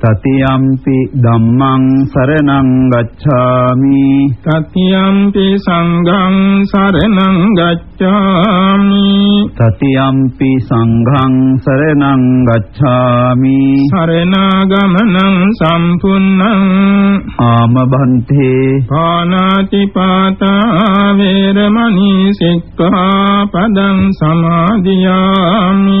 තතියම්පි ධම්මං සරණං ගච්ඡාමි. තතියම්පි සංඝං සරණං ගච්ඡාමි. තතියම්පි සංඝං සරණං ගච්ඡාමි. සරණාගමනං සම්පුන්නං ආමබන්තේ. පානාති පාතා වේරමණී සික්ඛාපදං සමාදියාමි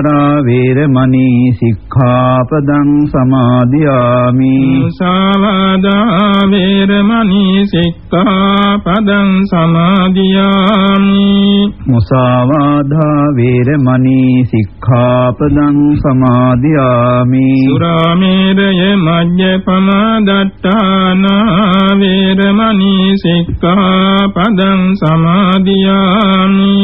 සදාචාරා වේරමණී සික්ඛාපදං සමාදියාමි මුසාවාදා වේරමණී සික්ඛාපදං සමාදියාමි මුසාවාදා වේරමණී සික්ඛාපදං සමාදියාමි සුරාමේරය මජ්ජපමාදට්ඨාන වේරමණී සික්ඛාපදං සමාදියාමි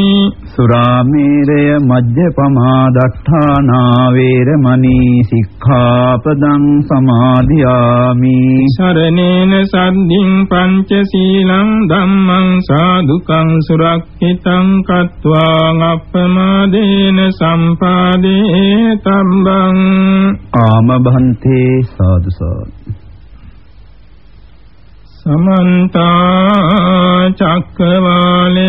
සුරාමේරය මජ්ජපමාද සත්තානා වේරමණී සික්ඛාපදං සමාදියාමි සරණේන සද්ධින් පංචශීලං ධම්මං සාදුකං සුරක්ෂිතං කତ୍වා අප්පමාදේන සම්පාදේ තම්බං ආමභන්තේ සාදු සාදු සමන්ත චක්කවාලේසු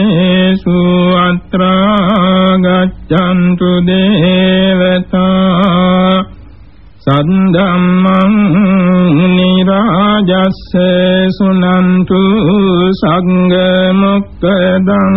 අත්‍රා ගච්ඡන්තු දේවතා සද්දම්මං නිරාජස්ස සුනන්තු සංඝ මොක්කදං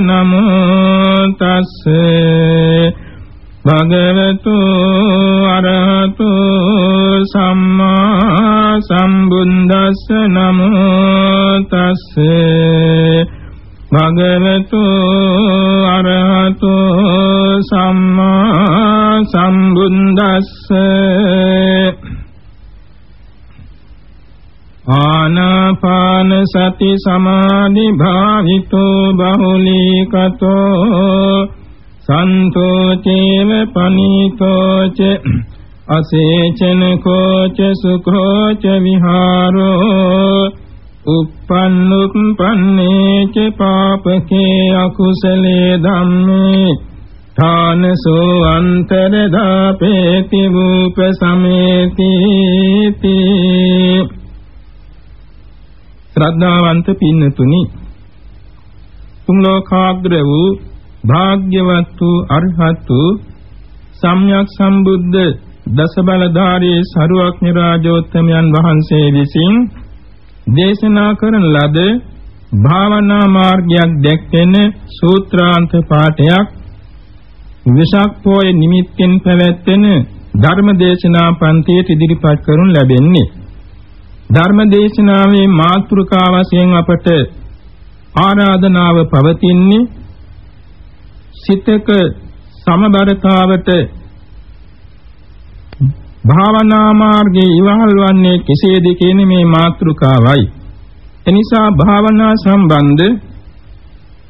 නමෝ තස් භගවතු සති සමාධි භාවිතෝ බහුලීකතෝ සන්තෝචේව පනීතෝච අසේචන කෝච සුඛෝච විහාරෝ uppannuppanne ච පාපකේ අකුසලේ ධම්මේ ථානසෝ අන්තරදාපේති වූප සමේති ශ්‍රද්ධාවන්ත පින්නතුනි තුන් ලෝකාග්‍ර වූ භාග්‍යවත් වූ අරහත් වූ සම්්‍යක් සම්බුද්ධ දස බලධාරී සරුවක්ඥ රාජෝත්තමයන් වහන්සේ විසින් දේශනා කරන ලද භාවනා මාර්ගයක් දැක්වෙන සූත්‍රාන්ත පාඨයක් විසක් පොය නිමිත්තෙන් පැවැත්වෙන ධර්මදේශනා පන්තියට ඉදිරිපත් කරනු ලැබෙන්නේ. ධර්මදේශනාවේ මාතෘකා වශයෙන් අපට ආරාධනාව පවතින්නේ සිතක සමබරතාවට භාවනා මාර්ගයේ ඉවහල් වන්නේ කෙසේද කියන මේ මාතෘකාවයි. එනිසා භාවනා සම්බන්ධ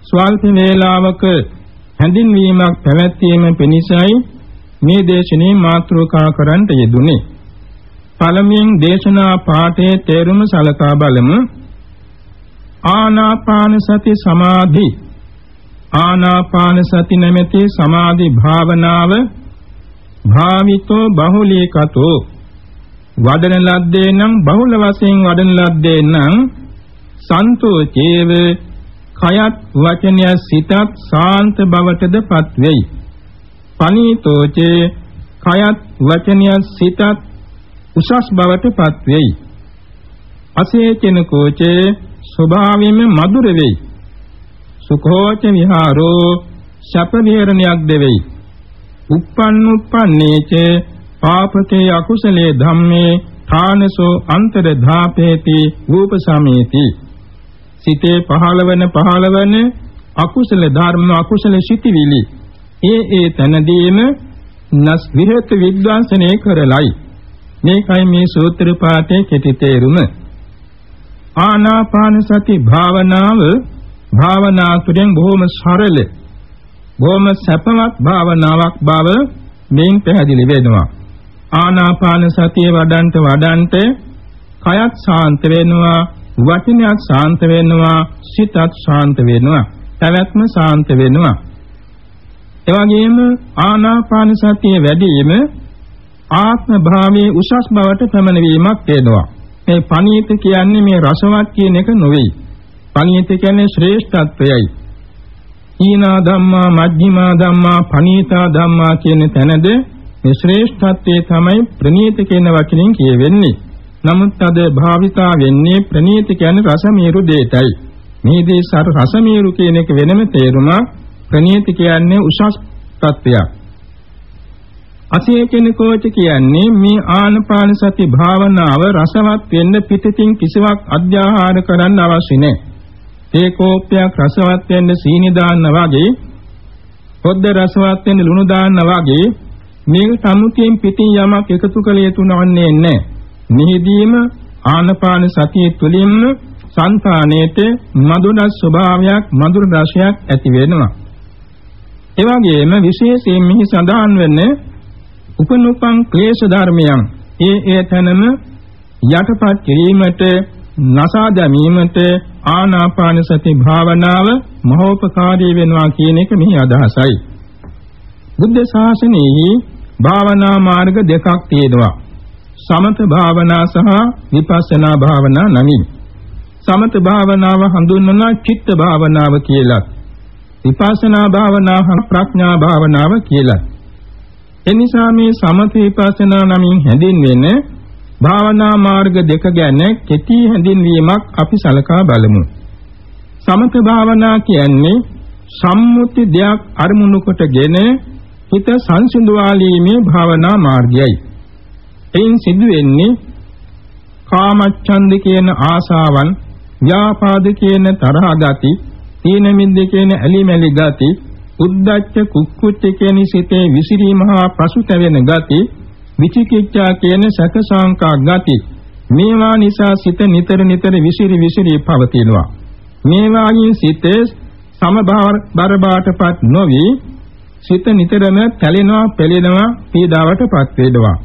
ස්වල්ප වේලාවක හැඳින්වීමක් පැවැත්වීම පිණිසයි මේ දේශනේ මාතෘකා කරන්නට යෙදුනේ. පළමුවෙන් දේශනා පාඨයේ තේරුම සලකා බලමු. ආනාපාන සති සමාධි. ආනාපාන සති නැමැති සමාධි භාවනාව භාවිතෝ බහුලීකතෝ. වදන ලද්දේ නම් බහුල වශයෙන් වදන ලද්දේ නම් සන්තෝචේව කයත් වචනය සිතත් සාන්ත බවටදපත් වෙයි පනීතෝචේ කයත් වචනය සිතත් උසස් බවටපත් වෙයි අසේචනකෝචේ ස්වභාවයෙන්ම මధుර වෙයි. සුඛෝච විහාරෝ ශප විහරණයක් දෙවෙයි. uppannuppanneච පාපකේ අකුසලේ ධම්මේ ථානසෝ අන්තර ධාපේති රූපසමේති. සිතේ පහළවන පහළවන අකුසල ධර්ම අකුසල සිටිවිලි ඒ ඒ තනදීම නස් විහෙත විද්වාංශනේ කරලයි. මේකයි මේ සූත්‍ර පාඨයේ කෙටි තේරුම. ආනාපාන සති භාවනාව භාවනා තුළින් බොහොම සරල බොහොම සැපවත් භාවනාවක් බව මෙයින් පැහැදිලි වෙනවා. ආනාපාන සතිය වඩන්ට වඩන්ට කයත් ශාන්ත වෙනවා වචනයත් ශාන්ත වෙනවා සිතත් ශාන්ත වෙනවා පැවැත්ම ශාන්ත වෙනවා. එවැගේම ආනාපාන සතිය වැඩිම ආත්ම භාවයේ උසස් බවට පැමිණීමක් වෙනවා. මේ පණීත කියන්නේ මේ රසවත් කියන එක නෙවෙයි. පණීත කියන්නේ ශ්‍රේෂ්ඨත්වයයි. ඊනා ධම්මා මජ්ක්‍ධිමා ධම්මා පණීතා ධම්මා කියන තැනද මේ ශ්‍රේෂ්ඨත්වයේ තමයි ප්‍රණීත කියන වචنين කියවෙන්නේ. නමුත් අද භාවිතා වෙන්නේ ප්‍රණීත කියන්නේ රසමීරු දෙයටයි. මේ දේ සර රසමීරු කියන එක වෙනම තේරුමක්. ප්‍රණීත කියන්නේ උසස් තත්ත්වයක්. අසේචන කෝච කියන්නේ මේ ආනපාන සති භාවනාව රසවත් වෙන්න පිටින් කිසිවක් අධ්‍යාහාර කරන්න අවශ්‍ය නැහැ. ඒ කෝපයක් රසවත් වෙන්න සීනි දාන්න වගේ, පොද්ද රසවත් වෙන්න ලුණු දාන්න වගේ මේ සම්මුතියෙන් පිටින් යමක් එකතු කළ යුතු නොවන්නේ නැහැ. මෙහිදීම ආනපාන සතිය තුළින්ම සංකාණයට මధుරස් ස්වභාවයක්, මధుර රසයක් ඇති වෙනවා. එවැගේම විශේෂයෙන් මෙහි සඳහන් වෙන්නේ උපනුපං ක්ලේශ ධර්මයන් ඒ ඒ තැනම යටපත් කිරීමට නසා දැමීමට ආනාපාන සති භාවනාව මහෝපකාරී වෙනවා කියන එක මෙහි අදහසයි. බුද්ධ ශාසනයේ භාවනා මාර්ග දෙකක් තියෙනවා. සමත භාවනා සහ විපස්සනා භාවනා නමින්. සමත භාවනාව හඳුන්වන චිත්ත භාවනාව කියලා. විපස්සනා භාවනාව ප්‍රඥා භාවනාව කියලා. එනිසා මේ සමත විපස්සනා නමින් හැඳින්වෙන්නේ භාවනා මාර්ග දෙක ගැන කෙටි හැඳින්වීමක් අපි සලකා බලමු. සමත භාවනා කියන්නේ සම්මුති දෙයක් අරමුණු කොටගෙන හිත සංසිඳවාලීමේ භාවනා මාර්ගයයි. එයින් සිදු වෙන්නේ කාමච්ඡන්ද කියන ආසාවන්, ව්‍යාපාද කියන තරහ ගති, තීන මිද්ද කියන ඇලිමැලි ගති, උද්දච්ච කුක්කුච්ච කියන සිතේ විසිරීම හා පසුතැවෙන ගති විචිකිච්ඡා කියන සැක සංකා ගති මේවා නිසා සිත නිතර නිතර විසිරි විසිරි පවතිනවා. මේවායින් සිතේ සමබර බාටපත් නොවි සිත නිතරම පැලෙනවා පෙළෙනවා පීඩාවටපත් වෙනවා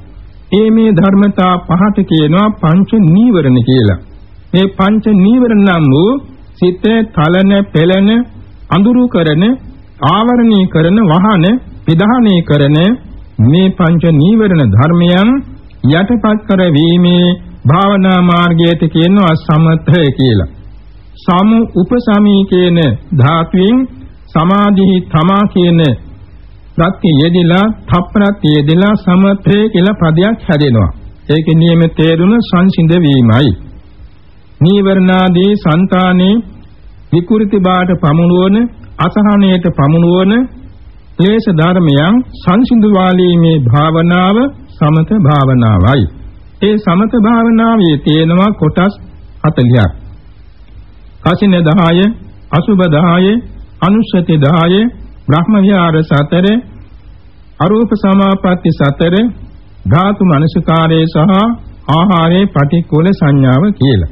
ඒ මේ ධර්මතා පහට කියනවා පංච නීවරණ කියලා. මේ පංච නීවරණ නම් වූ සිතේ කලන පෙළෙන අඳුරු කරන ආවරණය කරන වහන ප්‍රධානය කරන මේ පංච නීවරණ ධර්මයන් යටපත් කරවීමේ භාවනා මාර්ගයට කියනවා සමථය කියලා. සමු උපසමී කියන ධාතුවෙන් සමාධි තමා කියන ප්‍රත්‍යයේදීලා තප්පරත්‍යයේදීලා සමථය කියලා පදයක් හැදෙනවා. ඒකේ නියම තේරුම සංසිඳ වීමයි. නීවරණාදී సంతානේ විකෘති බාට පමුණුවන අසහනයට පමුණුවන ක්ලේශ ධර්මයන් සංසිඳු වාලීමේ භාවනාව සමත භාවනාවයි. ඒ සමත භාවනාවේ තියෙනවා කොටස් 40ක්. කසින 10, අසුබ 10, අනුස්සති 10, බ්‍රහ්ම විහාර 4, අරූප සමාපatti 4, ධාතු මනසකාරයේ සහ ආහාරයේ පටික්කුල සංඥාව කියලා.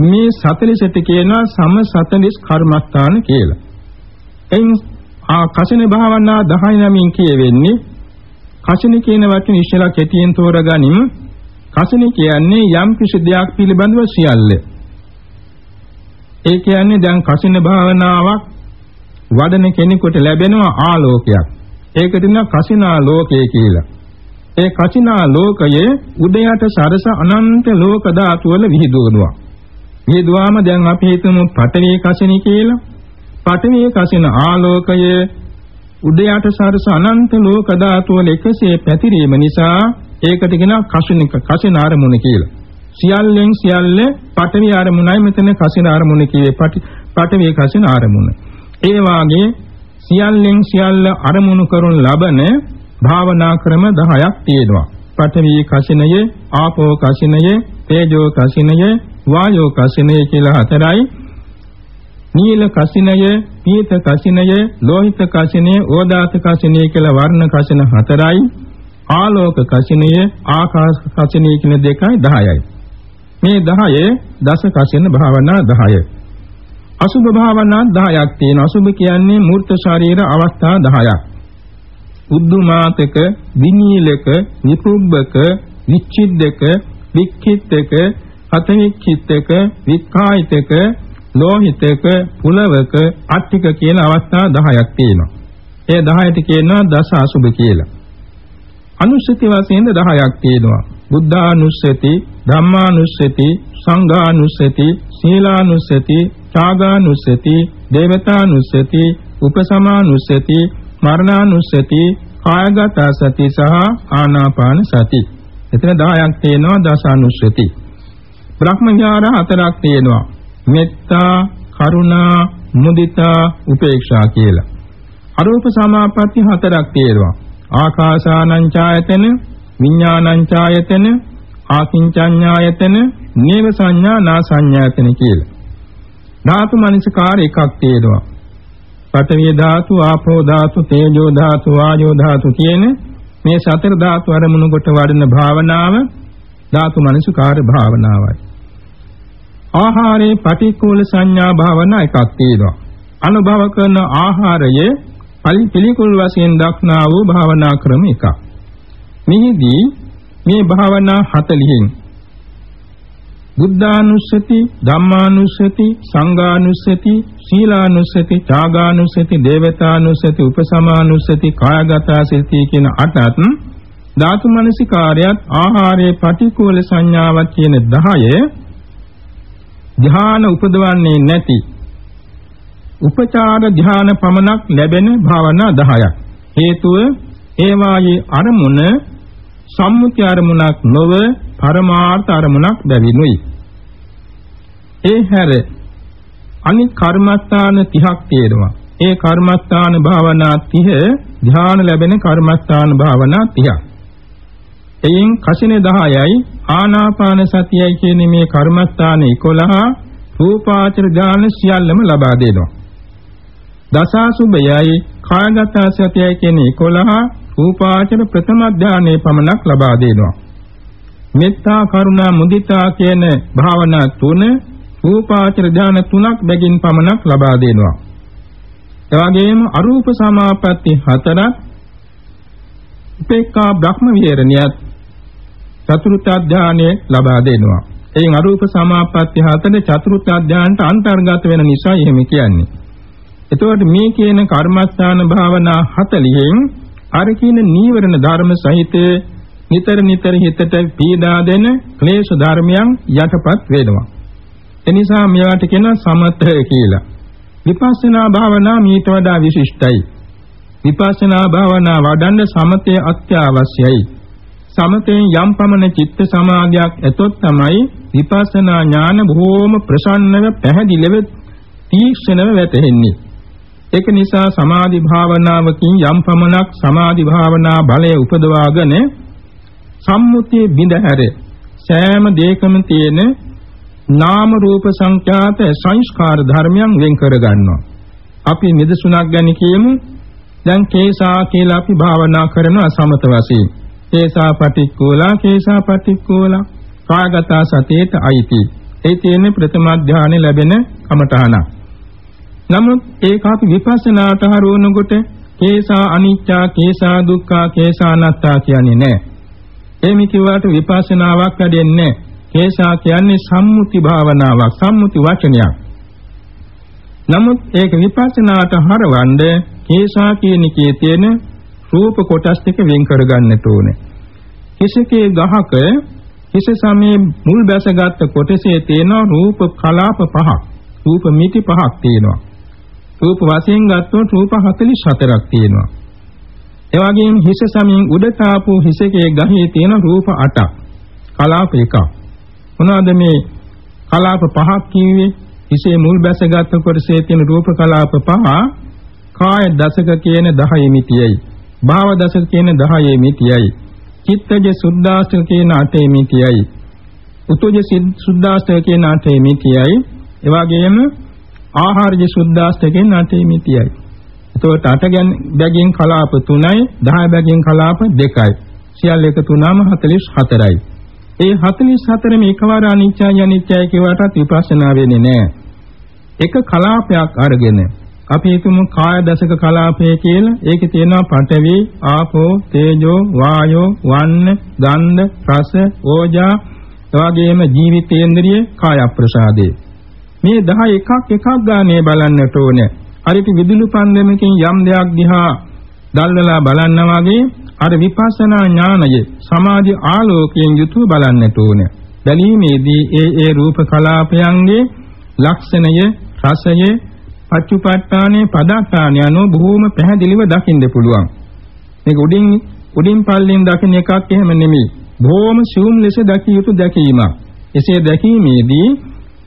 මේ 40ට කියනවා සම 40 කර්මස්ථාන කියලා. එයින් ආ කසින භාවනා 10 නමින් කියවෙන්නේ කසින කියන වචනේ ඉස්සලා කෙටියෙන් තෝරගනිමු. කසින කියන්නේ යම් කිසි දෙයක් පිළිබඳව සියල්ල. ඒ කියන්නේ දැන් කසින භාවනාවක් වඩන කෙනෙකුට ලැබෙන ආලෝකයක්. ඒකට කියන කසිනා ලෝකය කියලා. ඒ කසිනා ලෝකයේ උදයට සරස අනන්ත ලෝක ධාතු වල විහිදුවනවා. විහිදුවාම දැන් අපි හිතමු පඨවි කසිනි කියලා. පඨවි කසින ආලෝකයේ උදයට සරස අනන්ත ලෝක ධාතු වල එකසේ පැතිරීම නිසා ඒකට කියන කසිනික කසින ආරමුණ කියලා. සියල්ලෙන් සියල්ල පඨවි ආරමුණයි මෙතන කසින ආරමුණ කියේ පඨවි කසින ආරමුණ. ඒ වාගේ සියල්ලෙන් සියල්ල අරමුණු කරන ලබන භාවනා ක්‍රම 10ක් තියෙනවා. පඨවි කසිනය, ආපෝ කසිනය, තේජෝ කසිනය, වායෝ කසිනය කියලා හතරයි. නීල කසිනය, පීත කසිනය, ලෝහිත කසිනය, ඕදාත කසිනය කියලා වර්ණ කසින හතරයි. ආලෝක කසිනය, ආකාශ කසිනය කියන දෙකයි 10යි. මේ 10 දස කසින භාවනා 10. අසුභ භාවනා 10ක් තියෙනවා. අසුභ කියන්නේ මූර්ත ශරීර අවස්ථා 10ක්. උද්දුමාතක, විනීලක, නිපුබ්බක, විච්ඡිද්දක, වික්ඛිත්තක, හතවික්ඛිත්තක, වික්ඛායිතක, ලෝහිතක, පුලවක, අට්ටික කියන අවස්ථා 10ක් තියෙනවා. ඒ 10ට කියනවා දස අසුභ කියලා. අනුස්සති වශයෙන් 10ක් තියෙනවා. බුද්ධානුස්සති, ධම්මානුස්සති, සංඝානුස්සති, සීලානුස්සති, ඡාගානුස්සති, දේවතානුස්සති, උපසමානුස්සති, මරණානුස්සති, කායගත සති සහ ආනාපාන සති. එතන 10ක් තියෙනවා දසානුස්සති. බ්‍රහ්ම විහාර හතරක් තියෙනවා. මෙත්තා, කරුණා, මුදිතා, උපේක්ෂා කියලා. අරූප සමාපatti හතරක් තියෙනවා. ආකාසානං ඡායතන, විඥානං ඡායතන, ආකින්චඤ්ඤායතන, නේව සංඥා නා සංඥායතන කියලා. ධාතු මනසකාර එකක් තියෙනවා. පඨවි ධාතු, ආපෝ ධාතු, තේජෝ ධාතු, වායෝ ධාතු කියන මේ සතර ධාතු අරමුණු කොට වඩන භාවනාව ධාතු මනසකාර භාවනාවයි. ආහාරේ පටික්කුල සංඥා භාවනා එකක් තියෙනවා. අනුභව කරන ආහාරයේ පිළිකුල් වශයෙන් දක්නා වූ භාවනා ක්‍රම එකක්. මෙහිදී මේ භාවනා 40න් බුද්ධානුස්සති ධම්මානුස්සති සංඝානුස්සති සීලානුස්සති ත්‍යාගානුස්සති දේවතානුස්සති උපසමානුස්සති කායගත සති කියන අටත් ධාතු මනසිකාරයත් ආහාරයේ පටිකූල සංඥාවක් කියන 10 ධ්‍යාන උපදවන්නේ නැති උපචාර ධ්‍යාන පමණක් ලැබෙන භාවනා 10ක් හේතුව ඒවායේ අරමුණ සම්මුති අරමුණක් නොව පරමාර්ථ අරමුණක් බැවිනුයි ඒ හැර අනිත් කර්මස්ථාන 30ක් තියෙනවා. ඒ කර්මස්ථාන භාවනා 30 ධ්‍යාන ලැබෙන කර්මස්ථාන භාවනා 30ක්. එයින් කසින 10යි ආනාපාන සතියයි කියන මේ කර්මස්ථාන 11 රූපාචර ධ්‍යාන සියල්ලම ලබා දෙනවා. දසාසුභයයි කායගත සතියයි කියන 11 රූපාචර ප්‍රථම ධ්‍යානයේ පමණක් ලබා දෙනවා. මෙත්තා කරුණා මුදිතා කියන භාවනා තුන රූපාචර ධාන තුනක් බැගින් පමණක් ලබා දෙනවා. එවැගේම අරූප සමාපatti හතරක් උපේක්ඛා බ්‍රහ්ම විහරණියත් චතුර්ථ ධානයේ ලබා දෙනවා. එයින් අරූප සමාපatti හතර චතුර්ථ ධානයට අන්තර්ගත වෙන නිසා එහෙම කියන්නේ. එතකොට මේ කියන කර්මස්ථාන භාවනා 40න් අර කියන නීවරණ ධර්ම සහිත නිතර නිතර හිතට පීඩා දෙන ක්ලේශ ධර්මයන් යටපත් වෙනවා. එනිසා මේවට කියනවා සමතය කියලා. විපස්සනා භාවනා මීට වඩා විශිෂ්ටයි. විපස්සනා භාවනා වඩන්න සමතය අත්‍යවශ්‍යයි. සමතෙන් යම් පමණ චිත්ත සමාධියක් ඇතොත් තමයි විපස්සනා ඥාන බොහෝම ප්‍රසන්නව පැහැදිලිව තීක්ෂණව වැටහෙන්නේ. ඒක නිසා සමාධි භාවනාවකින් යම් පමණක් සමාධි භාවනා බලය උපදවාගෙන සම්මුතිය බිඳ හැර සෑම දෙයකම තියෙන නාම රූප සංඛ්‍යාත සංස්කාර ධර්මයන් වෙන් කර ගන්නවා. අපි නිදසුණක් ගැන කියමු. දැන් කේසා කියලා අපි භාවනා කරනවා සමත වශයෙන්. කේසා පටික්කෝලා කේසා පටික්කෝලා කාගත සතියට අයිති. ඒ තියෙන්නේ ප්‍රථම ධානය ලැබෙන කමඨහනක්. නමුත් ඒක අපි විපස්සනාට හරවනකොට කේසා අනිච්චා කේසා දුක්ඛා කේසා අනාත්තා කියන්නේ නැහැ. එමි කිව්වට විපස්සනාවක් වැඩෙන්නේ කේසා කියන්නේ සම්මුති භාවනාවක් සම්මුති වචනයක්. නමුත් ඒක විපස්සනාට හරවන්න කේසා කියන එකේ තියෙන රූප කොටස් ටික වෙන් කරගන්නට ඕනේ. කිසිකේ ගහක හිස සමේ මුල් බැසගත් කොටසේ තියෙන රූප කලාප පහක් රූප මිටි පහක් තියෙනවා. රූප වශයෙන් ගත්තොත් රූප 44ක් තියෙනවා. ඒ වගේම හිස සමයෙන් උඩට ආපු හිසකේ ගහේ තියෙන රූප 8ක් කලාප එකක්. මොනවාද මේ කලාප පහක් කිව්වේ? හිසේ මුල් බැසගත් කොටසේ තියෙන රූප කලාප පහ කාය දශක කියන 10 මිතියයි. භාව දශක කියන 10 මිතියයි චිත්තජ සුද්ධාස්තක කියන අටේ මිතියයි. උතුජ සුද්ධාස්තක කියන අටේ මිතියයි. ඒ වගේම ආහාරජ සුද්ධාස්තක කියන අටේ මිතියයි. එතකොට අට බැගින් කලාප 3යි 10 බැගින් කලාප 2යි. සියල්ල එකතු වුණාම 44යි. ඒ 44 මේ එකවර අනිත්‍යයි අනිත්‍යයි කියවටත් විපස්සනා වෙන්නේ නැහැ. එක කලාපයක් අරගෙන අපි හිතමු කාය දශක කලාපය කියලා. ඒකේ තියෙනවා පඨවි, ආපෝ, තේජෝ, වායෝ, වන්න, ගන්ධ, රස, ඕජා, එවාගෙම ජීවිතේන්ද්‍රිය, කාය ප්‍රසාදේ. මේ 10 එකක් එකක් ගානේ බලන්නට ඕනේ. හරිට විදුලි පන්දමකින් යම් දෙයක් දිහා දැල්වලා බලන්න වගේ අර විපස්සනා ඥානය සමාධි ආලෝකයෙන් යුතුව බලන්නට ඕනේ. බැලීමේදී ඒ ඒ රූප කලාපයන්ගේ ලක්ෂණය, රසය, පච්චුපට්ඨානේ පදත්තාන යනෝ බොහෝම පැහැදිලිව දකින්න පුළුවන්. මේක උඩින් උඩින් පල්ලෙන් දකින්න එකක් එහෙම නෙමෙයි. බොහෝම සියුම් ලෙස දකිය යුතු දැකීමක්. එසේ දැකීමේදී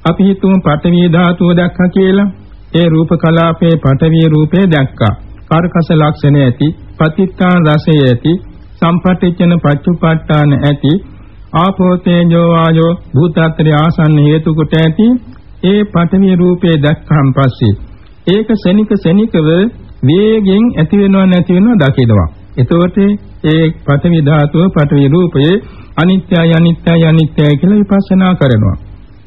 අපි හිතමු පඨවි ධාතුව දැක්කා කියලා. ඒ රූප කලාපේ පඨවි රූපේ දැක්කා. කාර්කස ලක්ෂණ ඇති, පතිත්තාන රසය ඇති, සම්පටිච්ඡන පච්චුපට්ඨාන ඇති, ආපෝ තේජෝ වායෝ භූතත්‍රි ආසන්න හේතු කොට ඇති ඒ පඨවි රූපේ දැක්කන් පස්සේ ඒක ශනික ශනිකව වේගෙන් ඇති වෙනව නැති වෙනව දකිනවා. එතකොට ඒ පඨවි ධාතුව පඨවි රූපයේ අනිත්‍යයි අනිත්‍යයි අනිත්‍යයි කියලා විපස්සනා කරනවා.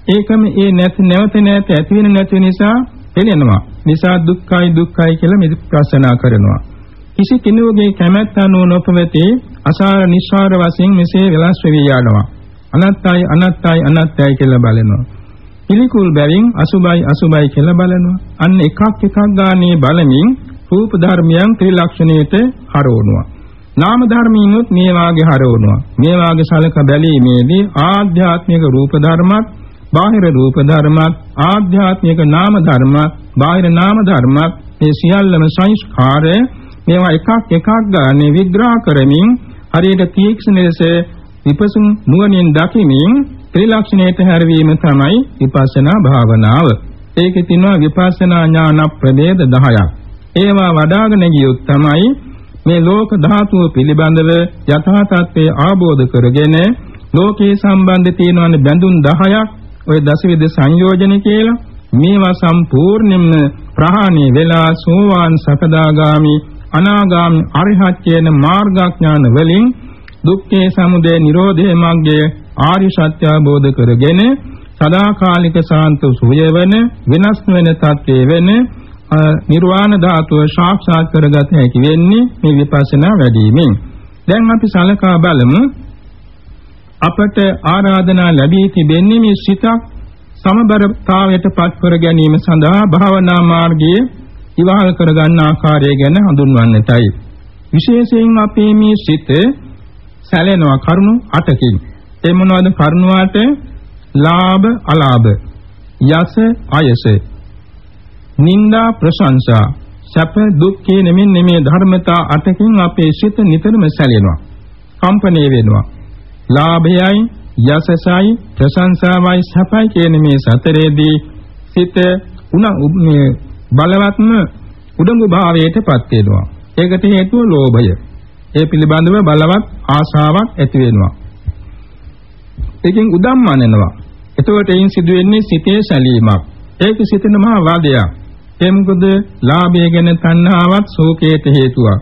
ඒකම ඒ නැති නැවත නැවත ඇති වෙන නැති නිසා එළෙනවා. නිසා දුක්ඛයි දුක්ඛයි කියලා විපස්සනා කරනවා. කිසි කෙනෙකුගේ කැමැත්ත අනුව නොපවති අසාර නිස්සාර වශයෙන් මෙසේ වෙනස් වෙවි යනවා. අනත්තයි අනත්තයි අනත්තයි කියලා බලනවා. පිළිකුල් බැවින් අසුබයි අසුබයි කියලා බලනවා. අන්න එකක් එකක් ගානේ බලමින් රූප ධර්මයන් ත්‍රිලක්ෂණයට හරවනවා. නාම ධර්මිනුත් මේ වාගේ හරවනවා. මේ වාගේ සලක බැලීමේදී ආධ්‍යාත්මික රූප ධර්මත්, බාහිර රූප ධර්මත්, ආධ්‍යාත්මික නාම ධර්මත්, බාහිර නාම ධර්මත් මේ සියල්ලම සංස්කාරය මේවා එකක් එකක් ගානේ විග්‍රහ කරමින් හරියට තීක්ෂණ ලෙස විපසුම් නුවණින් දකිමින් ත්‍රිලක්ෂණයට හැරවීම තමයි විපස්සනා භාවනාව. ඒකේ තියෙනවා විපස්සනා ඥාන ප්‍රභේද 10ක්. ඒවා වඩ아가න ගියොත් තමයි මේ ලෝක ධාතුව පිළිබඳව යථා තත්ත්වය ආબોධ කරගෙන ලෝකේ සම්බන්ධ තියෙනවානේ බැඳුම් 10ක් ওই දසවිද සංයෝජන කියලා මේවා සම්පූර්ණයෙන්ම ප්‍රහාණය වෙලා සෝවාන් සකදාගාමි අනාගාමි අරිහත් කියන මාර්ගඥාන වලින් දුක්ඛේ සමුදය නිරෝධේ මග්ගයේ ආර්ය සත්‍ය අවබෝධ කරගෙන සදාකාලික සාන්ත සුවය වෙන වෙනස් වෙන තත්ත්වයේ වෙන නිර්වාණ ධාතුව සාක්ෂාත් කරගත හැකි වෙන්නේ මේ විපස්සනා වැඩිමෙන්. දැන් අපි සලකා බලමු අපට ආරාධනා ලැබී තිබෙන්නේ මේ සිතක් සමබරතාවයට පත් කර ගැනීම සඳහා භාවනා මාර්ගයේ ඉවහල් කරගන්න ආකාරය ගැන හඳුන්වන්නටයි. විශේෂයෙන් අපේ මේ සිත සැලෙනවා කරුණු 8කින්. ඒ මොනවද? කරුණාට ලාභ අලාභ. යස අයස. නිന്ദා ප්‍රශංසා. සැප දුක් කියන මෙන්න මේ ධර්මතා අටකින් අපේ සිත නිතරම සැලෙනවා. කම්පණය වෙනවා. ලාභයයි යසසයි ප්‍රශංසාවයි සැපයි කියන මේ සතරේදී සිත උණ මේ බලවත්ම උඩඟු භාවයටපත් වෙනවා. ඒකට හේතුව ලෝභය. ඒ පිළිබඳව බලවත් ආශාවක් ඇති වෙනවා. ඒකෙන් උදම්මනනවා. එතකොට එයින් සිදුවෙන්නේ සිතේ සැලීමක්. ඒක සිතන මහා වාදයක්. ඒ මොකද ලාභය ගැන තණ්හාවත් ශෝකයට හේතුවක්.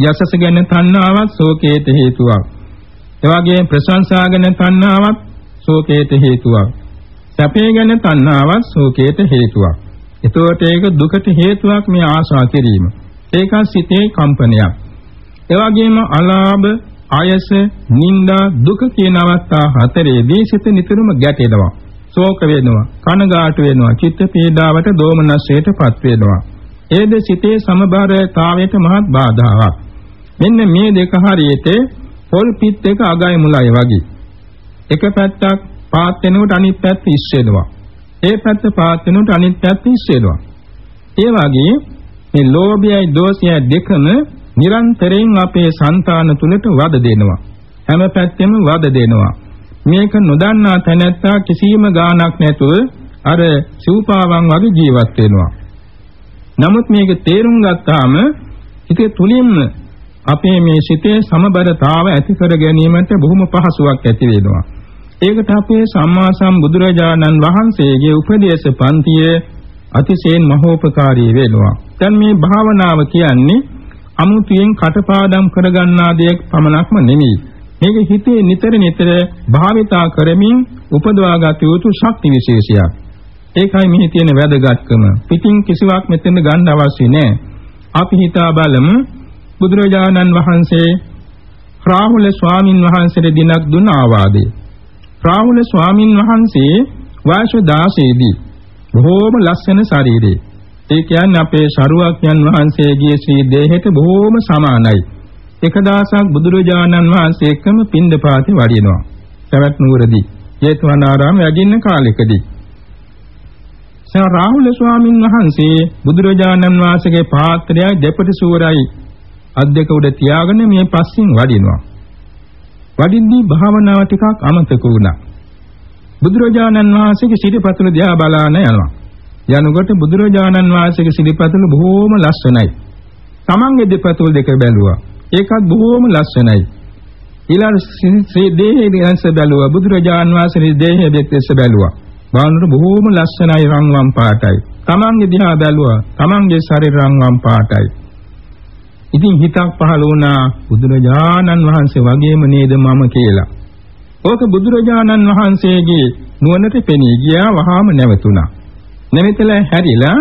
යසස ගැන තණ්හාවත් ශෝකයට හේතුවක්. එවාගේ ප්‍රශංසා ගැන තණ්හාවත් ශෝකයට හේතුවක්. සැපේ ගැන තණ්හාවත් ශෝකයට හේතුවක්. එතකොට ඒක දුකට හේතුවක් මේ ආශා කිරීම. ඒක සිතේ කම්පනයක්. එවාගේම අලාභ, ආයස, නිന്ദා, දුක කියන අවස්ථා හතරේදී සිත නිතරම ගැටෙනවා. ශෝක වෙනවා, කනගාටු වෙනවා, චිත්ත පීඩාවට දෝමනස්සයටපත් වෙනවා. ඒද සිතේ සමබරතාවයට මහත් බාධාවක්. මෙන්න මේ දෙක හරියට පොල් පිට එක අගයි මුලයි වගේ. එක පැත්තක් පාත් වෙනකොට අනිත් පැත්ත ඉස් වෙනවා. ඒ පැත්ත පාත් වෙනකොට අනිත් පැත්ත ඉස් වෙනවා. ඒ වගේ මේ ලෝභයයි දෝෂයයි දෙකම නිරන්තරයෙන් අපේ సంతාන තුලට වද දෙනවා. හැම පැත්තෙම වද දෙනවා. මේක නොදන්නා තැනැත්තා කිසිම ගාණක් නැතුව අර සිව්පාවන් වගේ ජීවත් වෙනවා. නමුත් මේක තේරුම් ගත්තාම හිතේ තුලින්ම අපේ මේ සිතේ සමබරතාව ඇති කර ගැනීමට බොහොම පහසුවක් ඇති වෙනවා. ඒකට අපේ සම්මා සම්බුදුරජාණන් වහන්සේගේ උපදේශ පන්තිය අතිශයින් මහෝපකාරී වෙනවා. දැන් මේ භාවනාව කියන්නේ අමුතුවෙන් කටපාඩම් කරගන්නා දෙයක් පමණක්ම නෙමෙයි. මේක හිතේ නිතර නිතර භාවිතා කරමින් උපදවාගත යුතු ශක්ති විශේෂයක්. ඒකයි මෙහි තියෙන වැදගත්කම. පිටින් කිසිවක් මෙතන ගන්න අවශ්‍ය නැහැ. අපි හිතා බලමු බුදුරජාණන් වහන්සේ රාහුල ස්වාමින් වහන්සේට දිනක් දුන්න ආවාදේ. රාහුල ස්වාමින් වහන්සේ වයස 16 දී බොහෝම ලස්සන ශරීරේ. ඒ කියන්නේ අපේ ශරුවක්යන් වහන්සේගේ ශ්‍රී දේහයට බොහෝම සමානයි. එක දවසක් බුදුරජාණන් වහන්සේ එක්කම පින්දපාති වඩිනවා. සවැත් නුවරදී ජේතවනාරාම වැඩින්න කාලෙකදී. සර රාහුල ස්වාමින් වහන්සේ බුදුරජාණන් වහන්සේගේ පාත්‍රය දෙපට සූරයි අද්දක උඩ තියාගෙන මේ පස්සෙන් වඩිනවා. වඩින්දී භාවනාව ටිකක් අමතක වුණා. බුදුරජාණන් වහන්සේගේ සිරිපතුල දිහා බලාන යනවා. යනකොට බුදුරජාණන් වහන්සේගේ සිරිපතුල බොහෝම ලස්සනයි. තමන්ගේ දෙපතුල් දෙක බැලුවා. ඒකත් බොහෝම ලස්සනයි. ඊළඟ ශ්‍රී දේහයේ දැස බැලුවා. බුදුරජාණන් වහන්සේගේ දේහයේ දෙස් බැලුවා. බානුර බොහෝම ලස්සනයි රන්වන් පාටයි. තමන්ගේ දිහා බැලුවා. තමන්ගේ ශරීර රන්වන් පාටයි. ඉතින් හිතක් පහළ වුණා බුදුරජාණන් වහන්සේ වගේම නේද මම කියලා. ඕක බුදුරජාණන් වහන්සේගේ නුවණට පෙනී ගියා වහාම නැවතුණා. නැවතලා හැරිලා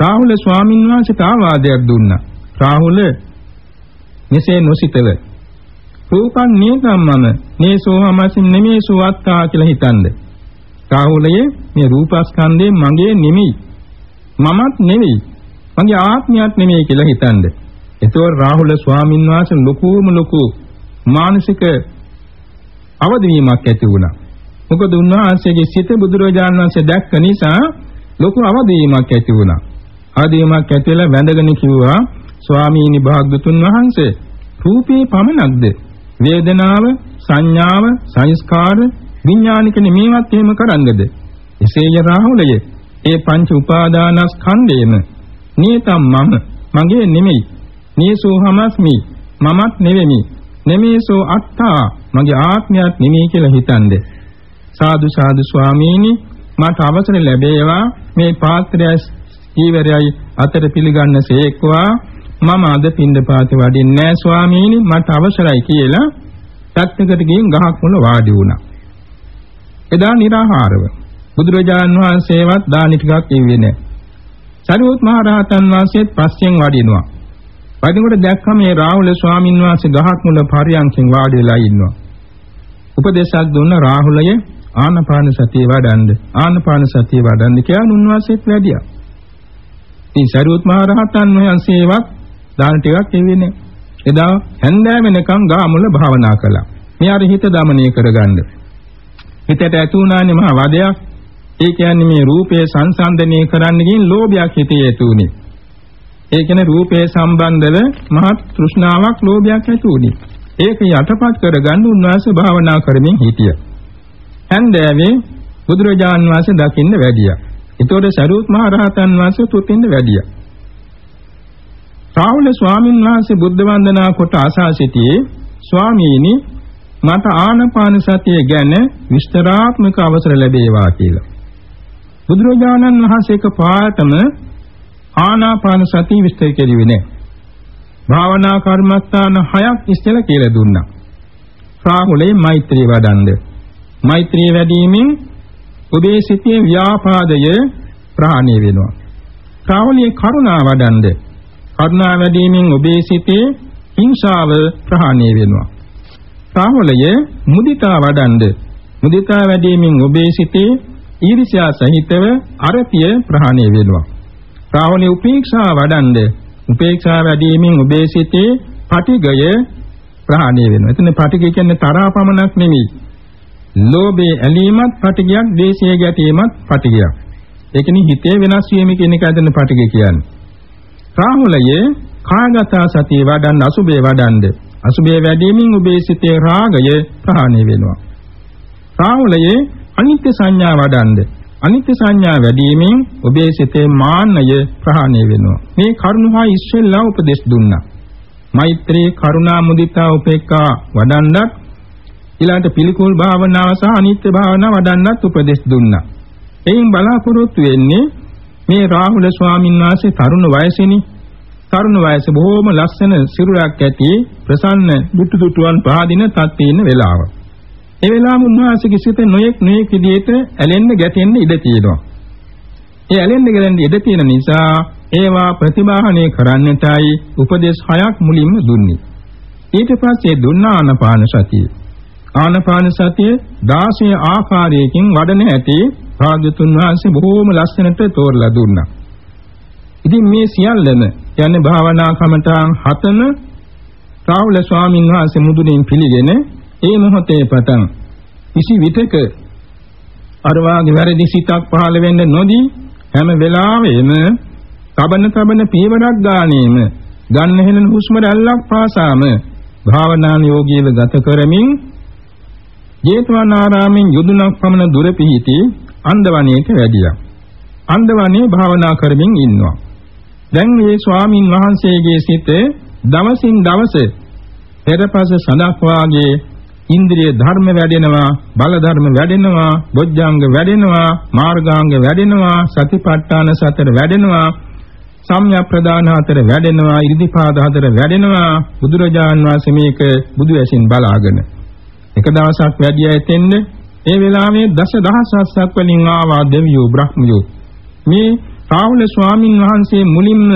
රාහුල ස්වාමීන් වහන්සේට ආවාදයක් දුන්නා. රාහුල මෙසේ නොසිතව රූපං නේතම්මම නේසෝ හමසින් නෙමේසෝ අත්තා කියලා හිතන්නේ. රාහුලයේ මේ රූපස්කන්ධය මගේ නෙමෙයි. මමත් නෙමෙයි. මගේ ආත්මයක් නෙමෙයි කියලා හිතන්නේ. එතකොට රාහුල ස්වාමීන් වහන්සේ ලොකුම ලොකු මානසික අවදිවීමක් ඇති වුණා. මොකද උන්වහන්සේගේ සිත බුදුරජාණන් වහන්සේ දැක්ක නිසා ලොකු අවදිවීමක් ඇති වුණා. අවදිවීමක් ඇති වෙලා වැඳගෙන කිව්වා ස්වාමීනි භාග්‍යතුන් වහන්සේ රූපේ පමණක්ද? වේදනාව සංඥාව සංස්කාර විඥානික නෙමෙයිවත් එහෙම කරන්නද? එසේය රාහුලය ඒ පංච උපාදානස්කන්ධේම නියතම් මම මගේ නෙමෙයි. නීසෝ හමස්මි මමත් නෙවෙමි. නෙමේසෝ අත්තා මගේ ආත්මයක් නෙමෙයි කියලා හිතන්නේ. සාදු සාදු ස්වාමීනි මට අවසර ලැබේවා මේ පාත්‍රය ඊවරයයි අතර පිළිගන්නසේක්වා මම අද පින්දපාතේ වඩින්නේ නැහැ ස්වාමීනි මට අවසරයි කියලා පැත්තකට ගිහින් ගහක් මුල වාඩි වුණා. එදා निराහාරව බුදුරජාන් වහන්සේවත් දානි ටිකක් ඉන්නේ නැහැ. සරියොත් මහ රහතන් වහන්සේත් පස්සෙන් වඩිනවා. වදිනකොට දැක්කම මේ රාහුල ස්වාමීන් වහන්සේ ගහක් මුල පරියන්කෙන් වාඩි වෙලා ඉන්නවා. උපදේශයක් දුන්න රාහුලය ආනපාන සතිය වඩන්න ආනපාන සතිය වඩන්න කියලා උන්වහන්සේත් වැඩියා. ඉතින් සරියුත් මහ රහතන් වහන්සේවත් දාන ටිකක් එවෙන්නේ. එදා හැන්දෑ වෙනකම් ගාමුල භාවනා කළා. මෙයාට හිත දමනය කරගන්න. හිතට ඇති වුණානේ මහ වදයක්. ඒ කියන්නේ මේ රූපේ සංසන්දනය කරන්න ගින් ලෝභයක් හිතේ ඇති උනේ. ඒ කියන්නේ රූපේ සම්බන්ධව මහත් තෘෂ්ණාවක් ලෝභයක් ඇති උනේ. ඒක යටපත් කරගන්න උන්වහන්සේ භාවනා කරමින් හිටියා. හන්දෑවේ බුදුරජාන් වහන්සේ දකින්න වැඩියා. ඒතකොට සරුවත් මහ රහතන් වහන්සේ තුතින්න වැඩියා. රාහුල ස්වාමීන් වහන්සේ බුද්ධ වන්දනා කොට අසා සිටියේ ස්වාමීනි මට ආනපාන සතිය ගැන විස්තරාත්මක අවසර ලැබේවා කියලා. බුදුරජාණන් වහන්සේක පාටම ආනාපාන සතිය විස්තර කෙරුවේ නැහැ. භාවනා කර්මස්ථාන හයක් ඉස්සෙල්ලා කියලා දුන්නා. රාහුලේ මෛත්‍රී වඩන්ද. මෛත්‍රී වැඩිමින් ඔබේ සිතේ ව්‍යාපාදය ප්‍රහාණය වෙනවා. රාහුලේ කරුණා වඩන්ද. කරුණා වැඩිමින් ඔබේ සිතේ හිංසාව ප්‍රහාණය වෙනවා. රාහුලය මුදිතා වඩන්ද. මුදිතා වැඩිමින් ඔබේ සිතේ ඊර්ෂ්‍යා සහිතව අරතිය ප්‍රහාණය වෙනවා. රාහුලේ උපේක්ෂා වඩන්ද. උපේක්ෂා වැඩිමින් ඔබේ සිතේ පටිගය ප්‍රහාණය වෙනවා. එතන පටිගය කියන්නේ තරහ පමණක් නෙවෙයි. ලෝභයේ ඇලීමත් පටිගයක්, ද්වේෂයේ ගැටීමත් පටිගයක්. ඒ කියන්නේ හිතේ වෙනස් වීම කියන එක ඇදෙන පටිගය කියන්නේ. රාහුලයේ කායගත සතිය වඩන්න අසුබේ වඩන්ද. අසුබේ වැඩිමින් ඔබේ සිතේ රාගය ප්‍රහාණය වෙනවා. රාහුලයේ අනිත්‍ය සංඥා වඩන්ද. අනිත්‍ය සංඥා වැඩිමින් ඔබේ සිතේ මාන්නය ප්‍රහාණය වෙනවා. මේ කරුණා ඉස්සෙල්ලා උපදෙස් දුන්නා. මෛත්‍රී කරුණා මුදිතා උපේක්ඛා වඩන්නත් ඊළඟට පිළිකුල් භාවනාව සහ අනිත්‍ය භාවනාව වඩන්නත් උපදෙස් දුන්නා. එයින් බලාපොරොත්තු වෙන්නේ මේ රාහුල ස්වාමීන් වහන්සේ තරුණ වයසේනි තරුණ වයස බොහෝම ලස්සන සිරුරක් ඇති ප්‍රසන්න දුටු දුටුවන් පහදින තත් තියෙන වෙලාව. ඒ වෙලාවම උන්වහන්සේගේ සිත නොයෙක් නොයෙක් විදිහට ඇලෙන්න ගැටෙන්න ඉඩ තියෙනවා. ඒ ඇලෙන්න ගැලෙන්න ඉඩ තියෙන නිසා ඒවා ප්‍රතිබාහනය කරන්නටයි උපදේශ හයක් මුලින්ම දුන්නේ. ඊට පස්සේ දුන්නා ආනපාන සතිය. ආනපාන සතිය 16 ආකාරයකින් වඩන හැටි භාග්‍යතුන් වහන්සේ බොහෝම ලස්සනට තෝරලා දුන්නා. ඉතින් මේ සියල්ලම කියන්නේ භාවනා කමඨාන් හතම රාහුල ස්වාමීන් වහන්සේ මුදුනින් පිළිගෙන ඒ මොහොතේ පටන් කිසි විටක අර වාගේ වැරදි සිතක් පහළ වෙන්න නොදී හැම වෙලාවෙම තබන තබන පීවරක් ගානීම ගන්න හෙළන හුස්ම රැල්ලක් පාසාම භාවනා යෝගීව ගත කරමින් ජේතවනාරාමෙන් යොදුනක් පමණ දුර පිහිටි අන්දවණේට වැඩියා. අන්දවණේ භාවනා කරමින් ඉන්නවා. දැන් මේ ස්වාමින් වහන්සේගේ සිත දවසින් දවස පෙරපස සඳක් වාගේ ඉන්ද්‍රිය ධර්ම වැඩෙනවා බල ධර්ම වැඩෙනවා බොජ්ජංග වැඩෙනවා මාර්ගාංග වැඩෙනවා සතිපට්ඨාන සතර වැඩෙනවා සම්‍යක් ප්‍රදාන හතර වැඩෙනවා ඉරිදිපාද හතර වැඩෙනවා බුදුරජාන් වහන්සේ මේක බුදු ඇසින් බලාගෙන එක දවසක් වැඩි ඇතෙන්න ඒ වෙලාවේ දස දහසක් වලින් ආවා දෙවියෝ බ්‍රහ්මයෝ. මේ රාහුල ස්වාමින් වහන්සේ මුලින්ම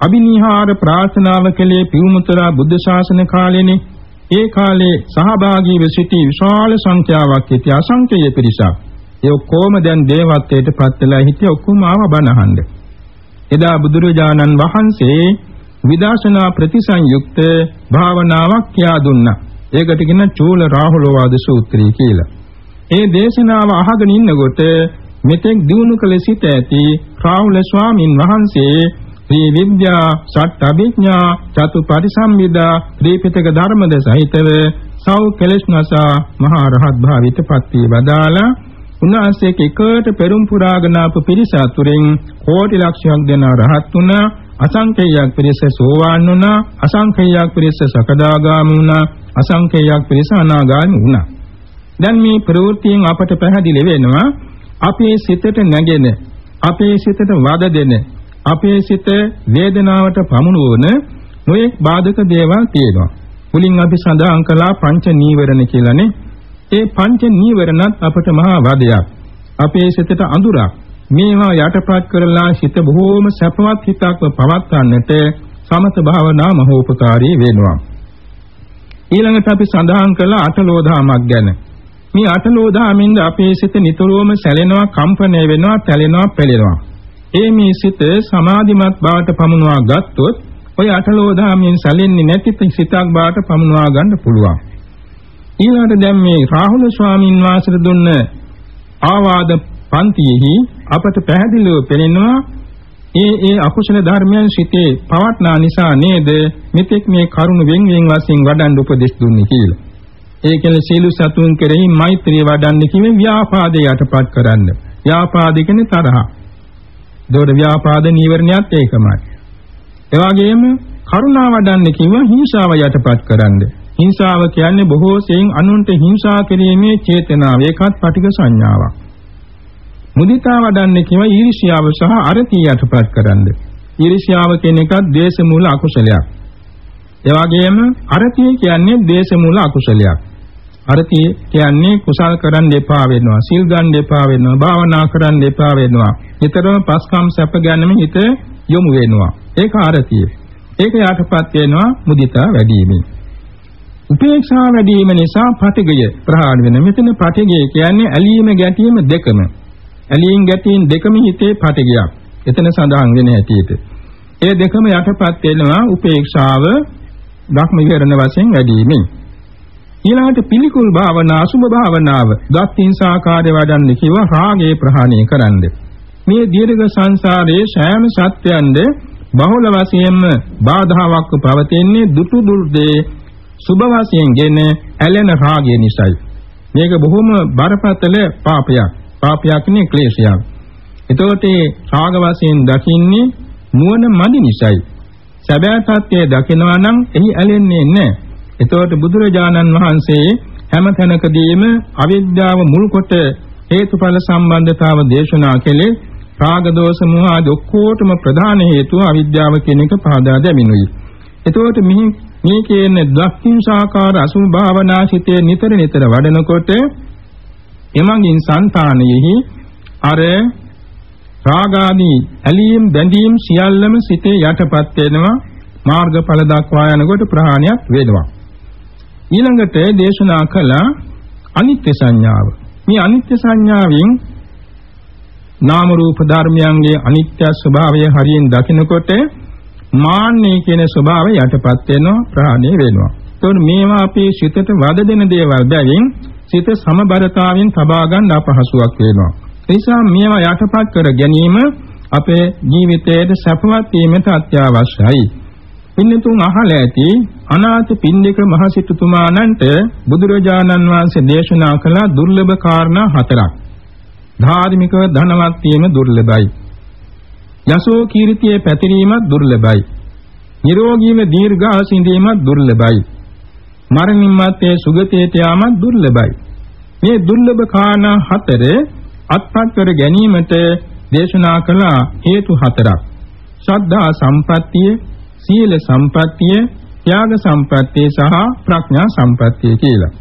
අබිනිහාර ප්‍රාර්ථනාව කළේ පියුමුතරා බුද්ධ ශාසන කාලේනේ. ඒ කාලේ සහභාගීව සිටි විශාල සංඛ්‍යාවක් සිටි අසංඛ්‍යය පිරිසක්. ඒ ඔක්කොම දැන් දේවත්වයට පත් වෙලා හිටිය ඔක්කොම ආව බණහඬ. එදා බුදුරජාණන් වහන්සේ විදර්ශනා ප්‍රතිසංයුක්ත භාවනාවක් කියා දුන්නා. ඒකට කියන චූල රාහුලවාද සූත්‍රය කියලා. ඒ දේශනාව අහගෙන ඉන්නකොට මෙතෙක් දිනු කළ සිට ඇති රාහුල ස්වාමින් වහන්සේ ශ්‍රී විද්‍යා සට්ඨ අභිඥා චතු පරිසම්විදා ත්‍රිපිටක ධර්මද සහිතව සෞ කෙලස්නසා මහා රහත් භාවිත පත් වී වදාලා උන්වහන්සේ එකට පෙරම් පුරාගෙන අප පිරිස අතුරින් කෝටි ලක්ෂයක් දෙන රහත් වුණා. අසංඛේයයක් පිරිස සෝවාන් වුණා අසංඛේයයක් පිරිස සකදාගාමී වුණා අසංඛේයයක් පිරිස අනාගාමී වුණා දැන් මේ ප්‍රවෘත්තියෙන් අපට පැහැදිලි වෙනවා අපේ සිතට නැගෙන අපේ සිතට වද දෙන අපේ සිත වේදනාවට පමුණුවන නොයෙක් බාධක දේවල් තියෙනවා. මුලින් අපි සඳහන් කළා පංච නීවරණ කියලානේ. ඒ පංච නීවරණත් අපට මහා වදයක්. අපේ සිතට අඳුරක්. මේවා යටපත් කරලා සිත බොහෝම සැපවත් හිතක්ව පවත්වන්නට සමත භාවනා මහෝපකාරී වෙනවා. ඊළඟට අපි සඳහන් කළ අටලෝධාමක් ගැන. මේ අටලෝධාමින්ද අපේ සිත නිතරම සැලෙනවා, කම්පණය වෙනවා, තැලෙනවා, පෙළෙනවා. ඒ මේ සිත සමාධිමත් බවට පමුණවා ගත්තොත් ඔය අටලෝධාමින් සැලෙන්නේ නැති සිතක් බවට පමුණවා ගන්න පුළුවන්. ඊළඟට දැන් මේ රාහුල ස්වාමීන් වහන්සේ දුන්න ආවාද පන්තියෙහි අපට පැහැදිලිව පෙනෙනවා ඒ ඒ අකුසල ධර්මයන් සිටේ පවට්නා නිසා නේද මෙතෙක් මේ කරුණ වෙන් වෙන් වශයෙන් වඩන්න උපදෙස් දුන්නේ කියලා. ඒ කියන්නේ සීල සතුන් කෙරෙහි මෛත්‍රිය වඩන්න කිව්වේ ව්‍යාපාදේ යටපත් කරන්න. ව්‍යාපාද කියන්නේ තරහ. දෝඩ ව්‍යාපාද නීවරණයත් ඒකමයි. ඒ වගේම කරුණා වඩන්න කිව්ව හිංසාව යටපත් කරන්න. හිංසාව කියන්නේ බොහෝ සෙයින් අනුන්ට හිංසා කිරීමේ චේතනාව ඒකත් පටිඝ සංඥාවක්. මුදිතා වඩන්න කිව්ව ඊර්ෂ්‍යාව සහ අරතිය යටපත් කරන්න. ඊර්ෂ්‍යාව කියන එකත් ද්වේෂ මූල අකුසලයක්. ඒ වගේම අරතිය කියන්නේ ද්වේෂ මූල අකුසලයක්. අරතිය කියන්නේ කුසල් කරන්න එපා වෙනවා, සිල් ගන්න එපා වෙනවා, භාවනා කරන්න එපා වෙනවා. නිතරම පස්කම් සැප ගැනීම හිත යොමු වෙනවා. ඒක අරතිය. ඒක යටපත් වෙනවා මුදිතා වැඩිවීමෙන්. උපේක්ෂා වැඩිවීම නිසා පටිගය ප්‍රහාණය වෙන. මෙතන පටිගය කියන්නේ ඇලීම ගැටීම දෙකම. ඇලීම් ගැටීම් දෙකම හිතේ පටිගයක්. එතන සඳහන් වෙන හැටියට. ඒ දෙකම යටපත් වෙනවා උපේක්ෂාව ධක්ම විහරණ වශයෙන් වැඩිවීමෙන්. ඊළඟට පිළිකුල් භාවනා අසුභ භාවනාව දක්තින් සාකාරය වඩන්න කිව්ව රාගේ ප්‍රහාණය කරන්න. මේ දීර්ඝ සංසාරයේ සෑම සත්‍යයන්ද බහුල වශයෙන්ම බාධාවක් පවතින්නේ දුටු දුර්දේ සුභ වශයෙන්ගෙන ඇලෙන රාගය නිසායි. මේක බොහොම බරපතල පාපයක්. පාපයක් නේ ක්ලේශයක්. එතකොට මේ රාග වශයෙන් දකින්නේ නුවණ මදි නිසායි. සැබෑ සත්‍යය දකිනවා නම් එහි ඇලෙන්නේ නැහැ. එතකොට බුදුරජාණන් වහන්සේ හැම තැනකදීම අවිද්‍යාව මුල් කොට හේතුඵල සම්බන්ධතාව දේශනා කළේ රාග දෝෂ මොහ ආදී ඔක්කොටම ප්‍රධාන හේතුව අවිද්‍යාව කියන එක පහදා දෙමිනුයි. එතකොට මේ මේ කියන දක්ඛින්සාකාර අසුභ භාවනාසිතේ නිතර නිතර වඩනකොට එමඟින් సంతානෙහි අර රාගාදී ඇලීම් බැඳීම් සියල්ලම සිතේ යටපත් වෙනවා මාර්ගඵල දක්වා යනකොට ප්‍රහාණයක් වෙනවා. ඊළඟට දේශනා කළ අනිත්‍ය සංඥාව. මේ අනිත්‍ය සංඥාවෙන් නාම රූප ධර්මයන්ගේ අනිත්‍ය ස්වභාවය හරියෙන් දකිනකොට මාන්නේ කියන ස්වභාවය යටපත් වෙනවා ප්‍රහාණය වෙනවා. එතකොට මේවා අපේ සිතට වද දෙන දේවල් බැවින් සිත සමබරතාවෙන් තබා ගන්න අපහසුයක් වෙනවා. ඒ නිසා මේවා යටපත් කර ගැනීම අපේ ජීවිතයේ සැපවත් වීමට අත්‍යවශ්‍යයි. පින්නතුන් අහලා ඇති අනාථ පින්නික මහසිටුතුමාණන්ට බුදුරජාණන් වහන්සේ දේශනා කළ දුර්ලභ කාරණා හතරක්. ධාර්මිකව ධනවත් වීම දුර්ලභයි. යසෝ කීර්තියේ පැතිරීමත් දුර්ලභයි. නිරෝගීව දීර්ඝාස ඉඳීමත් දුර්ලභයි. මරණින් මත්තේ සුගතියට යාමත් දුර්ලභයි. මේ දුර්ලභ කාරණා හතර අත්පත් කර ගැනීමට දේශනා කළ හේතු හතරක්. ශ්‍රද්ධා සම්පත්තිය සීල සම්පත්තිය, ත්‍යාග සම්පත්තිය සහ ප්‍රඥා සම්පත්තිය කියලා.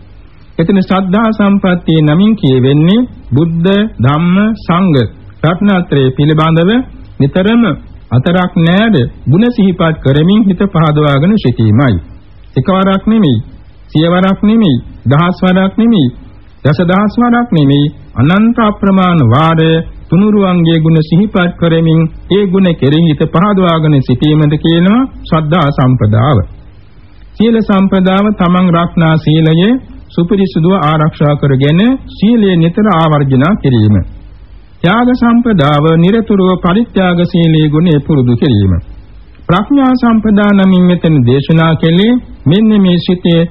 එතන ශ්‍රද්ධා සම්පත්තිය නමින් කියවෙන්නේ බුද්ධ, ධම්ම, සංඝ රත්නත්‍රයේ පිළිබඳව නිතරම අතරක් නෑද ಗುಣ සිහිපත් කරමින් හිත පහදවාගෙන සිටීමයි. එකවරක් නෙමෙයි, සියවරක් නෙමෙයි, දහස් වරක් නෙමෙයි, දසදහස් වරක් නෙමෙයි, අනන්ත අප්‍රමාණ වාරය තුනුරුවන්ගේ ගුණ සිහිපත් කරමින් ඒ ගුණ කෙරෙහි හිත පහදවාගෙන සිටීමද කියනවා ශ්‍රද්ධා සම්පදාව. සීල සම්පදාව තමන් රක්නා සීලයේ සුපිරිසුදුව ආරක්ෂා කරගෙන සීලයේ නිතර ආවර්ජනා කිරීම. ත්‍යාග සම්පදාව নিরතුරුව පරිත්‍යාග සීලයේ ගුණය පුරුදු කිරීම. ප්‍රඥා සම්පදා නමින් මෙතන දේශනා කළේ මෙන්න මේ සිතේ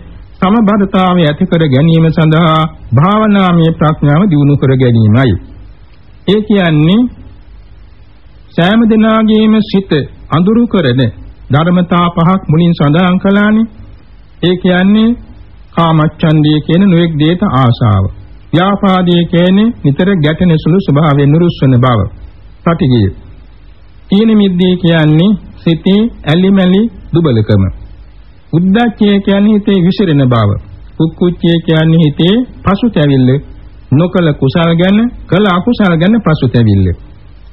සමබරතාවය ඇති කර ගැනීම සඳහා භාවනාමය ප්‍රඥාව දියුණු කර ගැනීමයි. ඒ කියන්නේ සෑම දිනාගේම සිත අඳුරු කරන ධර්මතා පහක් මුලින් සඳහන් කළානේ. ඒ කියන්නේ කාමච්ඡන්දිය කියන නොඑක් දේත ආශාව. ව්‍යාපාදයේ කියන්නේ නිතර ගැටෙන සුළු ස්වභාවයෙන් නුරුස්සන බව. ප්‍රතිගිය. තීන මිද්දේ කියන්නේ සිතේ ඇලිමැලි දුබලකම. උද්දච්චය කියන්නේ හිතේ විසිරෙන බව. කුක්කුච්චය කියන්නේ හිතේ පසුතැවිල්ල නොකල කුසල ගැන කළ අකුසල ගැන පසුතැවිල්ල.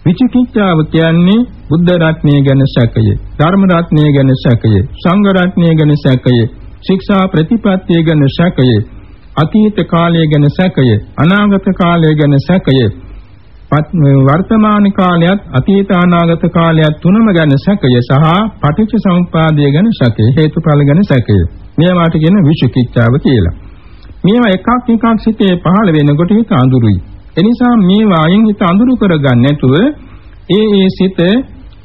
විචිකිච්ඡාව කියන්නේ බුද්ධ රත්නය ගැන සැකය, ධර්ම රත්නය ගැන සැකය, සංඝ රත්නය ගැන සැකය, ශික්ෂා ප්‍රතිපත්තිය ගැන සැකය, අතීත කාලය ගැන සැකය, අනාගත කාලය ගැන සැකය, වර්තමාන කාලයත් අතීත අනාගත කාලයත් තුනම ගැන සැකය සහ පටිච්ච සමුප්පාදය ගැන සැකය, හේතුඵල ගැන සැකය. මේවාට කියන විචිකිච්ඡාව කියලා. මේවා එකක් එකක් සිතේ පහළ වෙනකොට හිත අඳුරුයි. එනිසා මේ වායෙන් හිත අඳුරු කරගන්න නැතුව ඒ ඒ සිත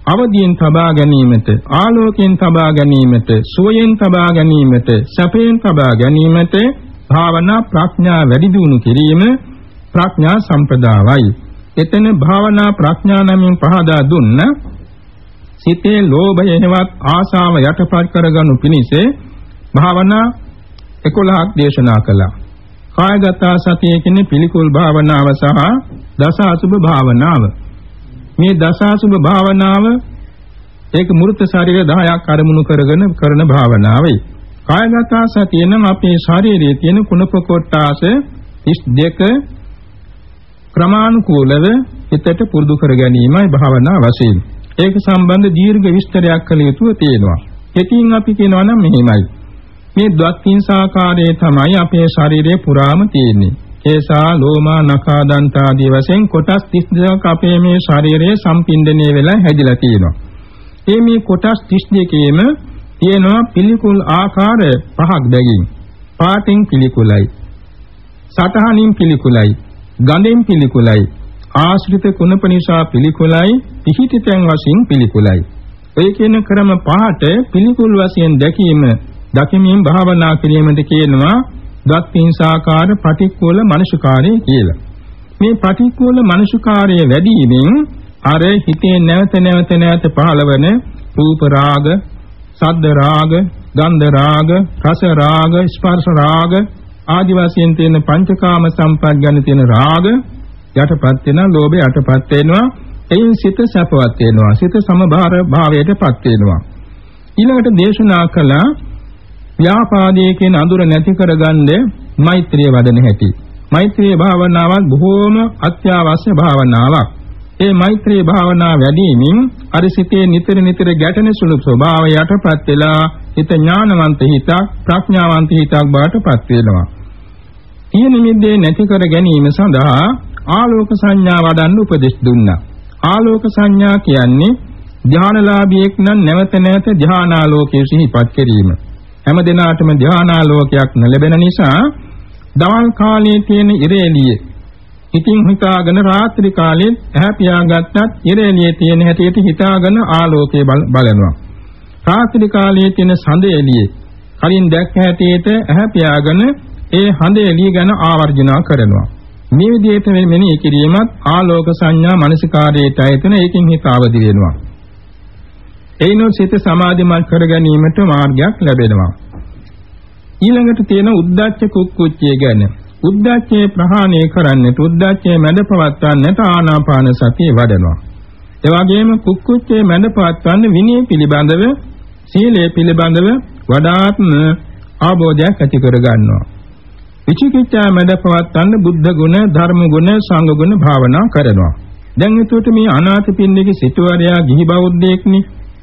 අවදියෙන් තබා ගැනීමට ආලෝකයෙන් තබා ගැනීමට සුවයෙන් තබා ගැනීමට සැපයෙන් තබා ගැනීමට භාවනා ප්‍රඥා වැඩි දියුණු කිරීම ප්‍රඥා සම්පදායයි එතන භාවනා ප්‍රඥා නමින් පහදා දුන්න සිතේ ලෝභය හෙවත් ආසාව යටපත් කරගනු පිණිස භාවනා 11ක් දේශනා කළා. කායගත සතිය කියන්නේ පිළිකුල් භාවනාව සහ දස අසුභ භාවනාව. මේ දස අසුභ භාවනාව ඒක මූර්ත ශරීර 10ක් අරමුණු කරගෙන කරන භාවනාවයි. කායගත සතිය නම් අපේ ශරීරයේ තියෙන කුණප කොටාස 32 ක්‍රමානුකූලව හිතට පුරුදු කර ගැනීමයි භාවනා වශයෙන්. ඒක සම්බන්ධ දීර්ඝ විස්තරයක් කළ යුතුව තියෙනවා. කෙටින් අපි කියනවා නම් මෙහිමයි. මේ ද්වක්ඛින්සාකාරයේ තමයි අපේ ශරීරයේ පුරාම තියෙන්නේ. කේසා, ලෝමා, නඛා, දන්ත ආදී වශයෙන් කොටස් 32ක් අපේ මේ ශරීරයේ සම්පින්දණය වෙලා හැදිලා තියෙනවා. මේ මේ කොටස් 32කේම තියෙනවා පිළිකුල් ආකාර පහක් බැගින්. පාටින් පිළිකුලයි. සටහනින් පිළිකුලයි. ගඳෙන් පිළිකුලයි. ආශ්‍රිත කුණප නිසා පිළිකුලයි. පිහිටිතෙන් වශයෙන් පිළිකුලයි. ඔය කියන ක්‍රම පහට පිළිකුල් වශයෙන් දැකීම දකිමින් භාවනා කිරීමද කියනවා දත්පින්සාකාර පටික්කුල මනසකාරය කියලා. මේ පටික්කුල මනසකාරය වැඩි වීමෙන් අර හිතේ නැවත නැවත නැවත පහළවන රූප රාග, සද්ද රාග, ගන්ධ රාග, රස රාග, ස්පර්ශ රාග ආදි වශයෙන් තියෙන පංචකාම සම්පත් ගැන තියෙන රාග යටපත් වෙනවා, ලෝභය යටපත් වෙනවා. එයින් සිත සැපවත් වෙනවා. සිත සමබර භාවයටපත් වෙනවා. ඊළඟට දේශනා කළා ව්‍යාපාදයේ කියන අඳුර නැති කරගන්න මෛත්‍රිය වඩන හැටි. මෛත්‍රී භාවනාවක් බොහෝම අත්‍යවශ්‍ය භාවනාවක්. ඒ මෛත්‍රී භාවනා වැඩිමින් අර සිතේ නිතර නිතර ගැටෙන සුළු ස්වභාවය යටපත් වෙලා හිත ඥානවන්ත හිතක් ප්‍රඥාවන්ත හිතක් බවටපත් වෙනවා. ඊය නිමිද්දේ නැති කර ගැනීම සඳහා ආලෝක සංඥා වඩන්න උපදෙස් දුන්නා. ආලෝක සංඥා කියන්නේ ධානලාභියෙක් නම් නැවත නැවත ධානාලෝකයේ සිහිපත් කිරීම. හැම දිනාටම ධානාලෝකයක් නොලැබෙන නිසා දවල් කාලයේ තියෙන ඉරේලියේ ඉතින් හිතාගෙන රාත්‍රී කාලේ ඇහැ පියාගත්තත් ඉරේලියේ තියෙන හැටියට හිතාගෙන ආලෝකය බලනවා. රාත්‍රී කාලයේ තියෙන සඳ එළියේ කලින් දැක්ක හැටියට ඇහැ පියාගෙන ඒ හඳ එළිය ගැන ආවර්ජනා කරනවා. මේ විදිහට මෙනෙහි කිරීමත් ආලෝක සංඥා මනසිකාරයට ඇතන ඒකින් හිත අවදි වෙනවා. එයිනොත් සිත සමාධිමත් කර ගැනීමට මාර්ගයක් ලැබෙනවා. ඊළඟට තියෙන උද්දච්ච කුක්කුච්චය ගැන උද්දච්චය ප්‍රහාණය කරන්නට උද්දච්චය මැද පවත්වන්නට ආනාපාන සතිය වඩනවා. ඒ වගේම කුක්කුච්චේ මැද පවත්වන්න විනය පිළිබඳව සීලය පිළිබඳව වඩාත්ම අවබෝධයක් ඇති කර ගන්නවා. විචිකිච්ඡා මැද පවත්වන්න බුද්ධ ගුණ, ධර්ම ගුණ, සංඝ ගුණ භාවනා කරනවා. දැන් එතකොට මේ අනාථපිණ්ඩිකේ සිටුවරයා ගිහි බෞද්ධයෙක්නි.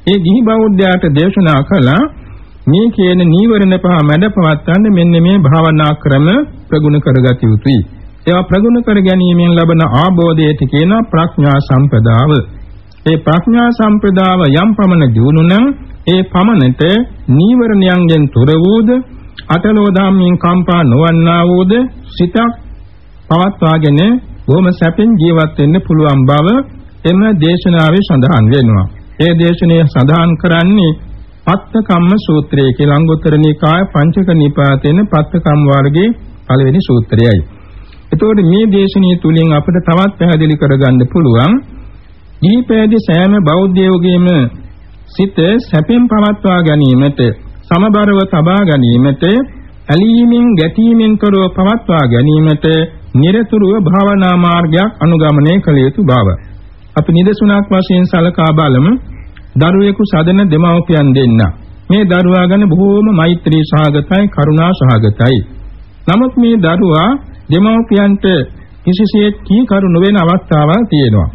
ඒ ගිහි බෞද්ධයාට දේශනා කළා මේ කියන නීවරණ පහ මැඩ පවත්වන්න මෙන්න මේ භාවනා ක්‍රම ප්‍රගුණ කරගත යුතුයි. ඒවා ප්‍රගුණ කර ගැනීමෙන් ලබන ආબોධයට කියන ප්‍රඥා සම්පදාව. ඒ ප්‍රඥා සම්පදාව යම් පමණ දියුණු නම් ඒ පමණට නීවරණයන්ගෙන් තොර වූද අටලෝ ධම්මින් කම්පා නොවන්නා වූද සිතක් පවත්වාගෙන බොහොම සැපෙන් ජීවත් වෙන්න පුළුවන් බව එම දේශනාවේ සඳහන් වෙනවා. ඒ දේශනාවේ සඳහන් කරන්නේ පත්ත කම්ම සූත්‍රය කියලා අංගුත්තර නිකාය පංචක නිපාතේන පත්ත කම් වර්ගයේ පළවෙනි සූත්‍රයයි. එතකොට මේ දේශනාව තුලින් අපිට තවත් පැහැදිලි කරගන්න පුළුවන් දීපේදී සෑම බෞද්ධයෝගේම සිත සැපෙන් පවත්වා ගැනීමට සමබරව තබා ගැනීමට ඇලීමෙන් ගැටීමෙන් කරව පවත්වා ගැනීමට නිරතුරුව භාවනා මාර්ගයක් අනුගමනය කළ යුතු බව. අපි නිදසුණක් වශයෙන් සලකා බලමු. දරුවෙකු සදන දෙමව්පියන් දෙන්න. මේ දරුවා ගැන බොහෝම මෛත්‍රී සහගතයි කරුණා සහගතයි. නමුත් මේ දරුවා දෙමව්පියන්ට කිසිසේත් කීකරු නොවන අවස්ථාවල් තියෙනවා.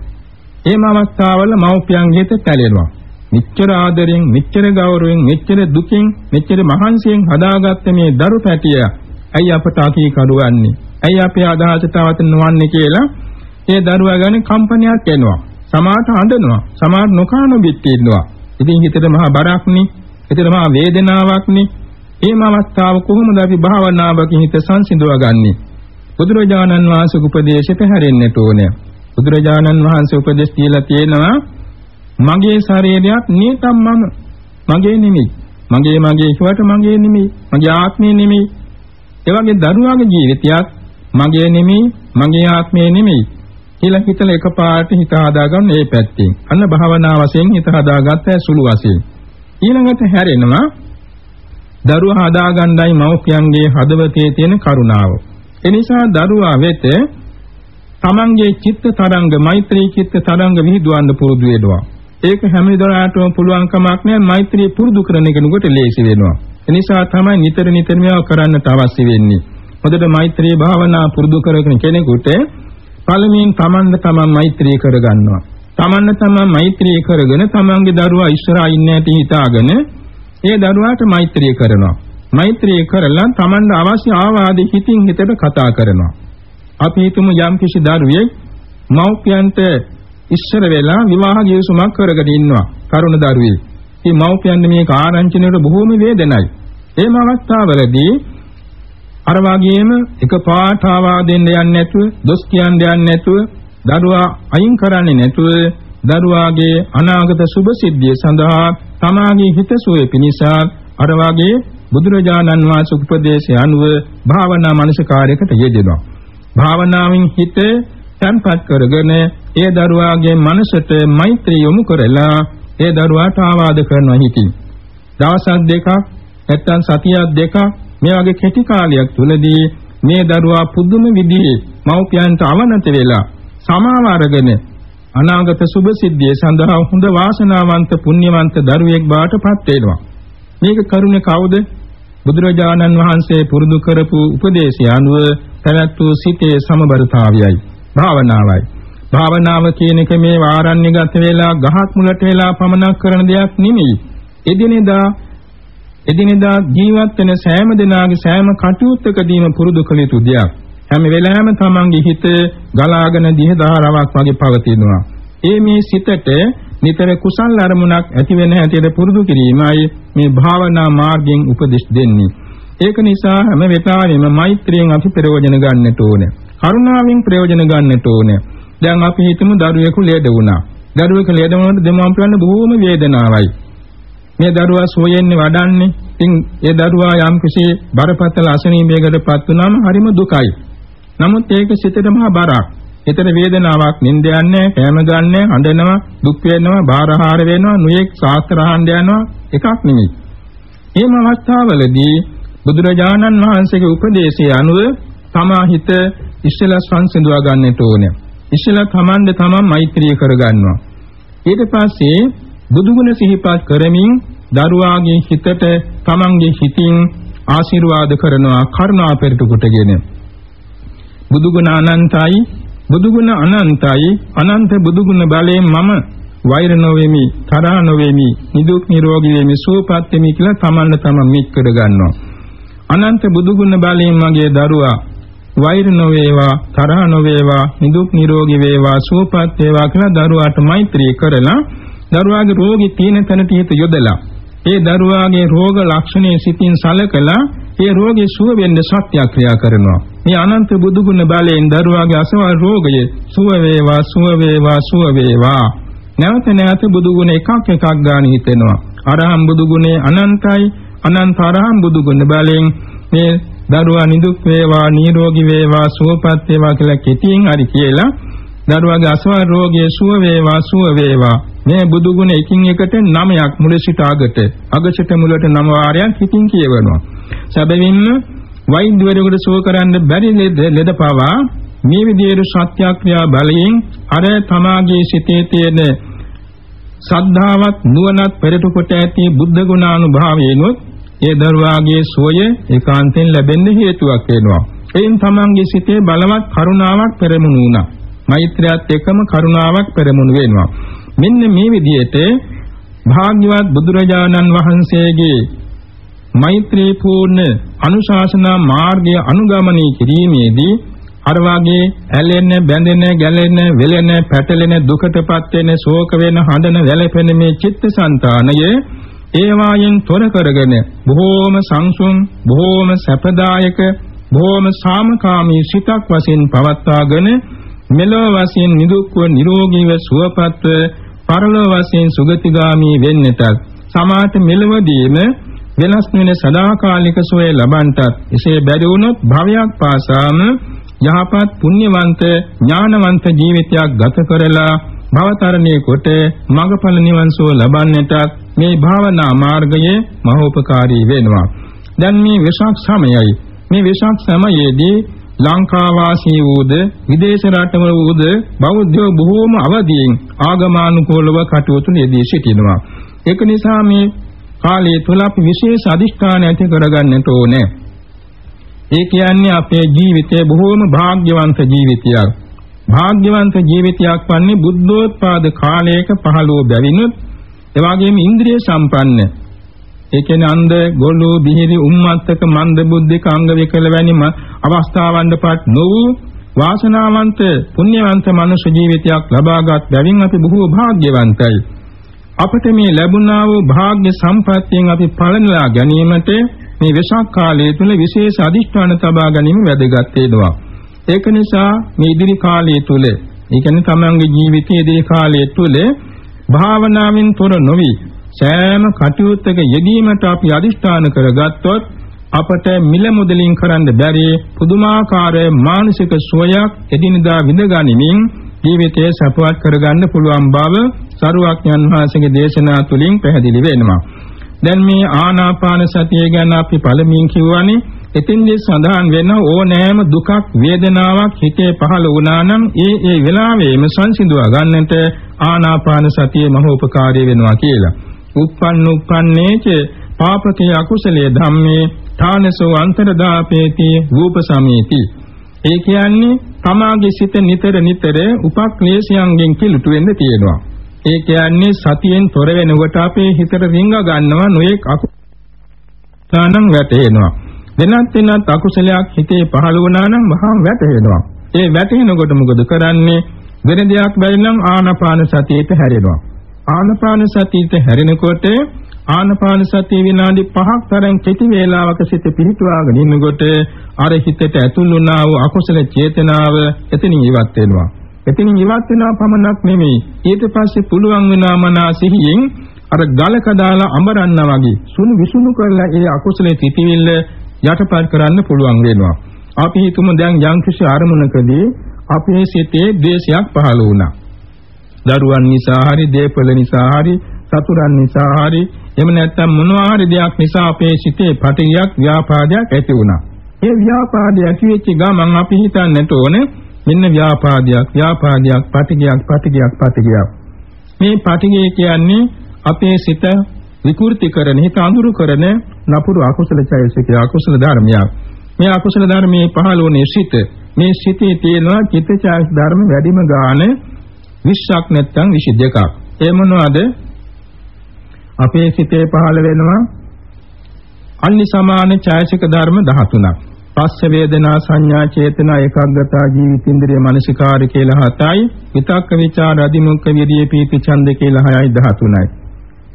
එහෙම අවස්ථාවල මව්පියන් හිත පැලෙනවා. මෙච්චර ආදරෙන්, මෙච්චර ගෞරවයෙන්, මෙච්චර දුකින්, මෙච්චර මහන්සියෙන් හදාගත්ත මේ දරු පැටිය ඇයි අපට අකීකරු වන්නේ? ඇයි අපේ අදහසට අවත නොවන්නේ කියලා ඒ දරුවා ගැන කම්පනයක් එනවා. සමාහට හඬනවා. සමාහට නොකාන බිත්ති ඉන්නවා. ඉතින් හිතට මහා බරක්නේ. හිතට මහා වේදනාවක්නේ. එහෙම අවස්ථාව කොහොමද අපි භාවනාවකින් හිත සංසිඳවගන්නේ? බුදුරජාණන් වහන්සේ උපදේශයට හැරෙන්නට ඕනේ. බුදුරජාණන් වහන්සේ උපදේශ දීලා තියෙනවා මගේ ශරීරයත් නීතම් මම මගේ නෙමෙයි. මගේ මගේ කියවට මගේ නෙමෙයි. මගේ ආත්මය නෙමෙයි. ඒ වගේ දරුවාගේ ජීවිතයත් මගේ නෙමෙයි, මගේ ආත්මය නෙමෙයි. කියලා හිතලා එකපාරට හිත හදාගන්න මේ පැත්තෙන්. අන්න භාවනා වශයෙන් හිත හදාගත්ත සුළු වශයෙන්. ඊළඟට හැරෙනවා දරුවා හදාගන්නයි මව්පියන්ගේ හදවතේ තියෙන කරුණාව. එනිසා දරුවා වෙත තමන්ගේ චිත්ත තරංග මෛත්‍රී චිත්ත තරංග විහිදුවන්න පුරුදු වෙනවා. ඒක හැමදාටම පුළුවන් කමක් නෑ මෛත්‍රී පුරුදු කරන කෙනෙකුට ලේසි වෙනවා. එනිසා තමයි නිතර නිතර මේවා කරන්නට අවශ්‍ය වෙන්නේ. හොඳට මෛත්‍රී භාවනා පුරුදු කරගෙන කෙනෙකුට පළමුවෙන් තමන්ද තමන් මෛත්‍රී කරගන්නවා. තමන්ද තමන් මෛත්‍රී කරගෙන තමන්ගේ දරුවා ඉස්සරහා ඉන්නට හිතාගෙන ඒ දරුවාට මෛත්‍රී කරනවා. මෛත්‍රී කරලා තමන්ට අවශ්‍ය ආවාද හිතින් හිතට කතා කරනවා. අපි හිතමු යම් කිසි දරුවෙක් මව්පියන්ට ඉස්සර වෙලා විවාහ ජීවිසුමක් කරගෙන ඉන්නවා. කරුණ දරුවෙක්. මේ මව්පියන් මේක ආරංචිනේට බොහෝම වේදනයි. එහෙම අවස්ථාවලදී අර වගේම එක පාට ආවාදෙන්න යන්නේ නැතුව, දොස් කියන්න යන්නේ නැතුව, දරුවා අයින් කරන්නේ නැතුව දරුවාගේ අනාගත සුභ සිද්ධිය සඳහා තමාගේ හිතසුවේ පිණිස අර වගේ බුදුරජාණන් වහන්සේ උපදේශය අනුව භාවනා මනසකාරයකට යෙදෙනවා. භාවනාවෙන් හිත තන්පත් කරගෙන ඒ දරුවාගේ මනසට මෛත්‍රී යොමු කරලා ඒ දරුවාට ආවාද කරනවා හිතින්. දවසක් දෙකක් නැත්තම් සතියක් දෙකක් මේ වගේ කෙටි කාලයක් තුලදී මේ දරුවා පුදුම විදිහේ මව්පියන්ට අවනත වෙලා සමාව අරගෙන අනාගත සුභ සිද්ධිය සඳහා හොඳ වාසනාවන්ත පුණ්‍යවන්ත දරුවෙක් බවට පත් වෙනවා. මේක කරුණේ කවුද? බුදුරජාණන් වහන්සේ පුරුදු කරපු උපදේශය අනුව පැවැත් වූ සිතේ සමබරතාවයයි භාවනාවයි. භාවනාව කියන එක මේ වාරණ්‍යගත වෙලා ගහක් මුලට වෙලා පමනක් කරන දෙයක් නෙමෙයි. එදිනෙදා එදිනෙදා ජීවත් වෙන සෑම දිනාගේ සෑම කටයුත්තකදීම පුරුදු කළ යුතු දෙයක්. හැම වෙලාවෙම තමන්ගේ හිත ගලාගෙන දිහ ධාරාවක් වගේ පවතිනවා. ඒ මේ සිතට නිතර කුසල් අරමුණක් ඇති වෙන හැටියට පුරුදු කිරීමයි මේ භාවනා මාර්ගයෙන් උපදෙස් දෙන්නේ. ඒක නිසා හැම වෙලාවෙම මෛත්‍රියෙන් අපි ප්‍රයෝජන ගන්නට ඕනේ. කරුණාවෙන් ප්‍රයෝජන ගන්නට ඕනේ. දැන් අපි හිතමු දරුවෙකු ලෙඩ වුණා. දරුවෙකු ලෙඩ වුණාට දෙමාපියන් බොහෝම වේදනාවයි. මේ දරුවා සෝයෙන්නේ වඩන්නේ. ඉතින් ඒ දරුවා යම් කිසි බරපතල අසනීපයකටපත් වුණාම හරිම දුකයි. නමුත් ඒක සිතට මහා බරක්. හිතට වේදනාවක් නිින්ද යන්නේ, කැම ගන්නෑ, හඬනවා, දුක් වෙනවා, බාරහාර වෙනවා, නුයෙක් ශාස්ත්‍ර අහන්න යනවා එකක් නෙමෙයි. මේ අවස්ථාවවලදී බුදුරජාණන් වහන්සේගේ උපදේශය අනුව සමාහිත ඉස්සෙල්ලා සංසිඳවා ගන්නට ඕනේ. ඉස්සෙල්ලා තමන්ද තමන් මෛත්‍රී කරගන්නවා. ඊට පස්සේ බුදුගුණ සිහිපත් කරමින් දරුවාගේ හිතට තමන්ගේ හිතින් ආශිර්වාද කරනවා කරුණා පෙරට කොටගෙන. බුදුගුණ අනන්තයි බුදුගුණ අනන්තයි අනන්ත බුදුගුණ බලයෙන් මම වෛර නොවේමි තරහ නොවේමි නිදුක් නිරෝගී වෙමි සුවපත් වෙමි කියලා තමන්ව තමන් මික් කර ගන්නවා අනන්ත බුදුගුණ බලයෙන් මගේ දරුවා වෛර නොවේවා තරහ නොවේවා නිදුක් නිරෝගී වේවා සුවපත් වේවා කියලා දරුවාට මෛත්‍රී කරලා දරුවාගේ රෝගී තියෙන තැනට හිත යොදලා ඒ දරුවාගේ රෝග ලක්ෂණේ සිතින් සලකලා ඒ රෝගේ සුව වෙන්න සත්‍යක්‍රියා කරනවා. මේ අනන්ත බුදුගුණ බලයෙන් දරුවාගේ අසවල් රෝගය සුව වේවා සුව වේවා සුව වේවා. නැවත නැවත බුදුගුණ එකක් එකක් ගාන හිතෙනවා. අරහම් බුදුගුණේ අනන්තයි අනන්ත අරහම් බුදුගුණ බලයෙන් මේ දරුවා නිදුක් වේවා නිරෝගී වේවා සුවපත් වේවා කියලා කෙටියෙන් හරි කියලා දරුවාගේ අසවල් රෝගයේ සුව වේවා සුව වේවා. මේ බුදු ගුණ එකින් එකට නමයක් මුල සිට අගට අගසිට මුලට නම වාරයක් හිතින් කියවනවා. සැබවින්ම වෛද්‍යවරයෙකුට සුව කරන්න බැරි ලෙඩ පවා මේ විදිහේ සත්‍යක්‍රියා බලයෙන් අර තමාගේ සිතේ තියෙන සද්ධාවත් නුවණත් පෙරට කොට ඇති බුද්ධ ගුණානුභාවයෙන්ොත් ඒ දරුවාගේ සෝය ඒකාන්තයෙන් ලැබෙන්න හේතුවක් වෙනවා. එයින් තමන්ගේ සිතේ බලවත් කරුණාවක් පෙරමුණු වුණා. මෛත්‍රියත් එක්කම කරුණාවක් පෙරමුණු වෙනවා. මෙන්න මේ විදිහට භාග්‍යවත් බුදුරජාණන් වහන්සේගේ මෛත්‍රී පූර්ණ අනුශාසනා මාර්ගය අනුගමනය කිරීමේදී අර වාගේ ඇලෙන බැඳෙන ගැලෙන වෙලෙන පැටලෙන දුකටපත් වෙන ශෝක වෙන හඬන වැළපෙන මේ චිත්තසංතානය ඒ වායෙන් තොර කරගෙන බොහෝම සංසුන් බොහෝම සැපදායක බොහෝම සාමකාමී සිතක් වශයෙන් පවත්වාගෙන මෙලොව වශයෙන් නිදුක්ව නිරෝගීව සුවපත්ව පරලොව වශයෙන් සුගතිගාමී වෙන්නටත් සමාත මෙලවදීම වෙනස් වෙන සදාකාලික සෝය ලබන්ටත් එසේ බැරි වුණොත් භවයක් පාසාම යහපත් පුණ්‍යවන්ත ඥානවන්ත ජීවිතයක් ගත කරලා භවතරණයේ කොට මඟඵල නිවන් සුව ලබන්නට මේ භාවනා මාර්ගයේ මහෝපකාරී වෙනවා. දැන් මේ වෙසක් සමයයි. මේ වෙසක් සමයේදී ලංකා වාසී වූද විදේශ රටවල වූද බෞද්ධයෝ බොහෝම අවදීන් ආගමානුකූලව කටයුතු යෙදී සිටිනවා. ඒක නිසා මේ කාලය තුල අපි විශේෂ අදිෂ්ඨාන ඇති කරගන්නට ඕනේ. ඒ කියන්නේ අපේ ජීවිතය බොහෝම වාග්යවන්ත ජීවිතයක්. වාග්යවන්ත ජීවිතයක් වන්නේ බුද්ධෝත්පාද කාලයක පහළ වූ බැවිනුත් එවාගෙම ඉන්ද්‍රිය සම්පන්න ඒ කියන්නේ අන්ධ ගොළු බිහිරි උම්මත්තක මන්ද බුද්ධික අංග විකල වැනි අවස්ථාවන්ටපත් නොවූ වාසනාවන්ත පුණ්‍යවන්ත මනුෂ්‍ය ජීවිතයක් ලබාගත් බැවින් අපි බොහෝ වාග්යවන්තයි අපට මේ ලැබුණා වූ වාග්ය සම්පත්තියෙන් අපි පළනලා ගැනීමට මේ වෙසක් කාලය තුල විශේෂ අදිෂ්ඨාන තබා ගැනීම වැදගත් වෙනවා. ඒක නිසා මේ ඉදිරි කාලය තුල, ඒ කියන්නේ තමන්ගේ ජීවිතයේ ඉදිරි කාලය තුල භාවනාවෙන් තොර නොවි සෑම කටයුත්තක යෙදීමට අපි අදිෂ්ඨාන කරගත්තොත් අපට මිල මුදලින් කරන්න බැරි පුදුමාකාර මානසික සුවයක් එදිනදා විඳගනිමින් ජීවිතය සපවත් කරගන්න පුළුවන් බව සරුවක්ඥන් වහන්සේගේ දේශනා තුලින් පැහැදිලි වෙනවා. දැන් මේ ආනාපාන සතිය ගැන අපි පළමුවෙන් කියවනේ එතෙන්දී සඳහන් වෙන ඕනෑම දුකක් වේදනාවක් හිතේ පහළ වුණා නම් ඒ ඒ වෙලාවෙම සංසිඳුවා ගන්නට ආනාපාන සතිය මහෝපකාරී වෙනවා කියලා. uppannuppanneච පාපකේ අකුසලයේ ධම්මේ ථානසෝ අන්තරදාපේති රූප සමේති ඒ කියන්නේ තමාගේ සිත නිතර නිතර උපක්ලේශයන්ගෙන් කිලුට වෙන්න තියෙනවා. ඒ කියන්නේ සතියෙන් තොර වෙනකොට අපේ හිතට රිංග ගන්නවා නොඑක් අකුසලයන් වැටෙනවා. වෙනත් වෙනත් අකුසලයක් හිතේ පහළ වුණා නම් මහා වැටෙනවා ඒ වැටෙනකොට මොකද කරන්නේ? වෙන දෙයක් බැරි නම් ආනාපාන සතියට හැරෙනවා. ආනාපාන සතියට හැරෙනකොට ආනාපාන සතිය විනාඩි 5ක් තරම් කෙටි වේලාවක සිට පිහිටුවාගෙන ඉන්නකොට අර හිතට ඇතුල් වුණා වූ අකුසල චේතනාව එතනින් ඉවත් වෙනවා. එතනින් ඉවත් වෙනා පමණක් නෙමෙයි. ඊට පස්සේ පුළුවන් වෙනා මනා සිහියෙන් අර ගලක දාලා අඹරන්නා වගේ සුණු විසුණු කරලා ඒ අකුසලයේ තිතිවිල්ල යටපත් කරන්න පුළුවන් වෙනවා. අපි හිතමු දැන් යම්කිසි අරමුණකදී අපේ සිතේ ද්වේෂයක් පහළ වුණා. දරුවන් නිසා හරි දේපල නිසා හරි සතුරන් නිසා හරි එහෙම නැත්නම් මොනවා හරි දෙයක් නිසා අපේ සිතේ පටියක් ව්‍යාපාදයක් ඇති වුණා. ඒ ව්‍යාපාදය ඇති වෙච්ච ගමන් අපි හිතන්නට ඕනේ මෙන්න ව්‍යාපාදයක් ව්යාපාදයක් පටිගයක් පටිගයක් පටිගයක්. මේ පටිගය කියන්නේ අපේ සිත විකෘති කරන හිත අඳුරු කරන නපුරු අකුසල චෛතසික අකුසල ධර්මයක්. මේ අකුසල ධර්මයේ පහළ වුණේ සිත. මේ සිතේ තියෙනවා චිත්ත චෛතසික ධර්ම වැඩිම ගානේ 20ක් නැත්නම් 22ක්. ඒ මොනවද? අපේ සිතේ පහළ වෙනවා අනි සමාන ඡායසික ධර්ම 13ක්. පස්ස වේදනා සංඥා චේතනා ඒකාග්‍රතා ජීවිතින්ද්‍රිය මනසිකාර කියලා 7යි. විතක්ක ਵਿਚාර අධිමුඛ විරිය පීති ඡන්ද කියලා 6යි 13යි.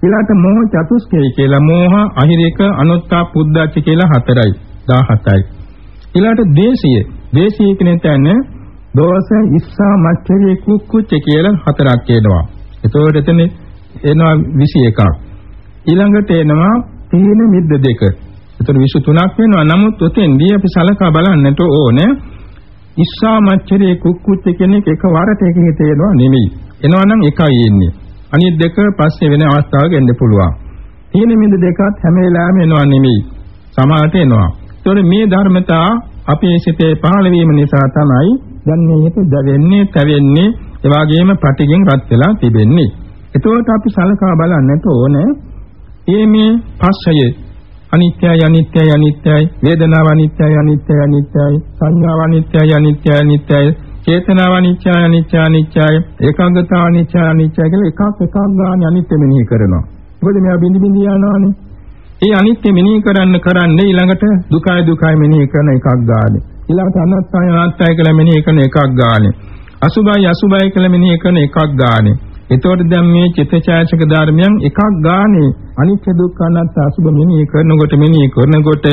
ඊළාට මෝහ චතුස්කේ කියලා මෝහ අහිරික අනුත්තා පුද්දච්ච කියලා 4යි 17යි. ඊළාට දේශය දේශය කියන තැන දෝෂ ඉස්සා මච්චරේ කුක්කුච්ච කියලා හතරක් එනවා. එතකොට එතන එනවා 21ක්. ඊළඟට එනවා තීන මිද්ද දෙක. එතකොට 23ක් වෙනවා. නමුත් ඔතෙන්දී අපි සලකා බලන්නට ඕනේ ඉස්සා මච්චරේ කුක්කුච්ච කියන එක එකවරට එක හිතේනවා නෙමෙයි. එනවා නම් එකයි එන්නේ. අනිත් දෙක පස්සේ වෙන අවස්ථාවක එන්න පුළුවන්. තීන මිද්ද දෙකත් හැම වෙලාවෙම එනවා නෙමෙයි. සමාහට එනවා. ඒතකොට මේ ධර්මතා අපේ සිතේ පහළ වීම නිසා තමයි දැන් මේ හිත දැවෙන්නේ, තැවෙන්නේ, ඒ වගේම පටිගෙන් රත් වෙලා තිබෙන්නේ. එතකොට අපි සලකා බලන්නට ඕනේ මේ මේ පස්සය අනිත්‍යයි අනිත්‍යයි අනිත්‍යයි වේදනාව අනිත්‍යයි අනිත්‍යයි අනිත්‍යයි සංඥාව අනිත්‍යයි අනිත්‍යයි අනිත්‍යයි චේතනාව අනිත්‍යයි අනිත්‍යයි අනිත්‍යයි ඒකාග්‍රතාව අනිත්‍යයි අනිත්‍යයි කියලා එකක් එකක් ගන්න අනිත්‍ය මෙනෙහි කරනවා. මොකද මේවා බිඳි බිඳි යනවානේ. ඒ අනිත්‍ය මෙනෙහි කරන්න කරන්නේ ඊළඟට දුකයි දුකයි මෙනෙහි කරන එකක් ගන්න. ඊළඟට අනාත්මයි අනාත්මයි කියලා මෙනෙහි කරන එකක් ගන්න. අසුභයි අසුභයි කියලා මෙනෙහි කරන එකක් ගන්න. එතකොට දැන් මේ චිත්තචෛතසික ධර්මයන් එකක් ගානේ අනිත්‍ය දුක්ඛ අනාත්ම අසුභ මෙනෙහි කරනකොට මෙනෙහි කරනකොට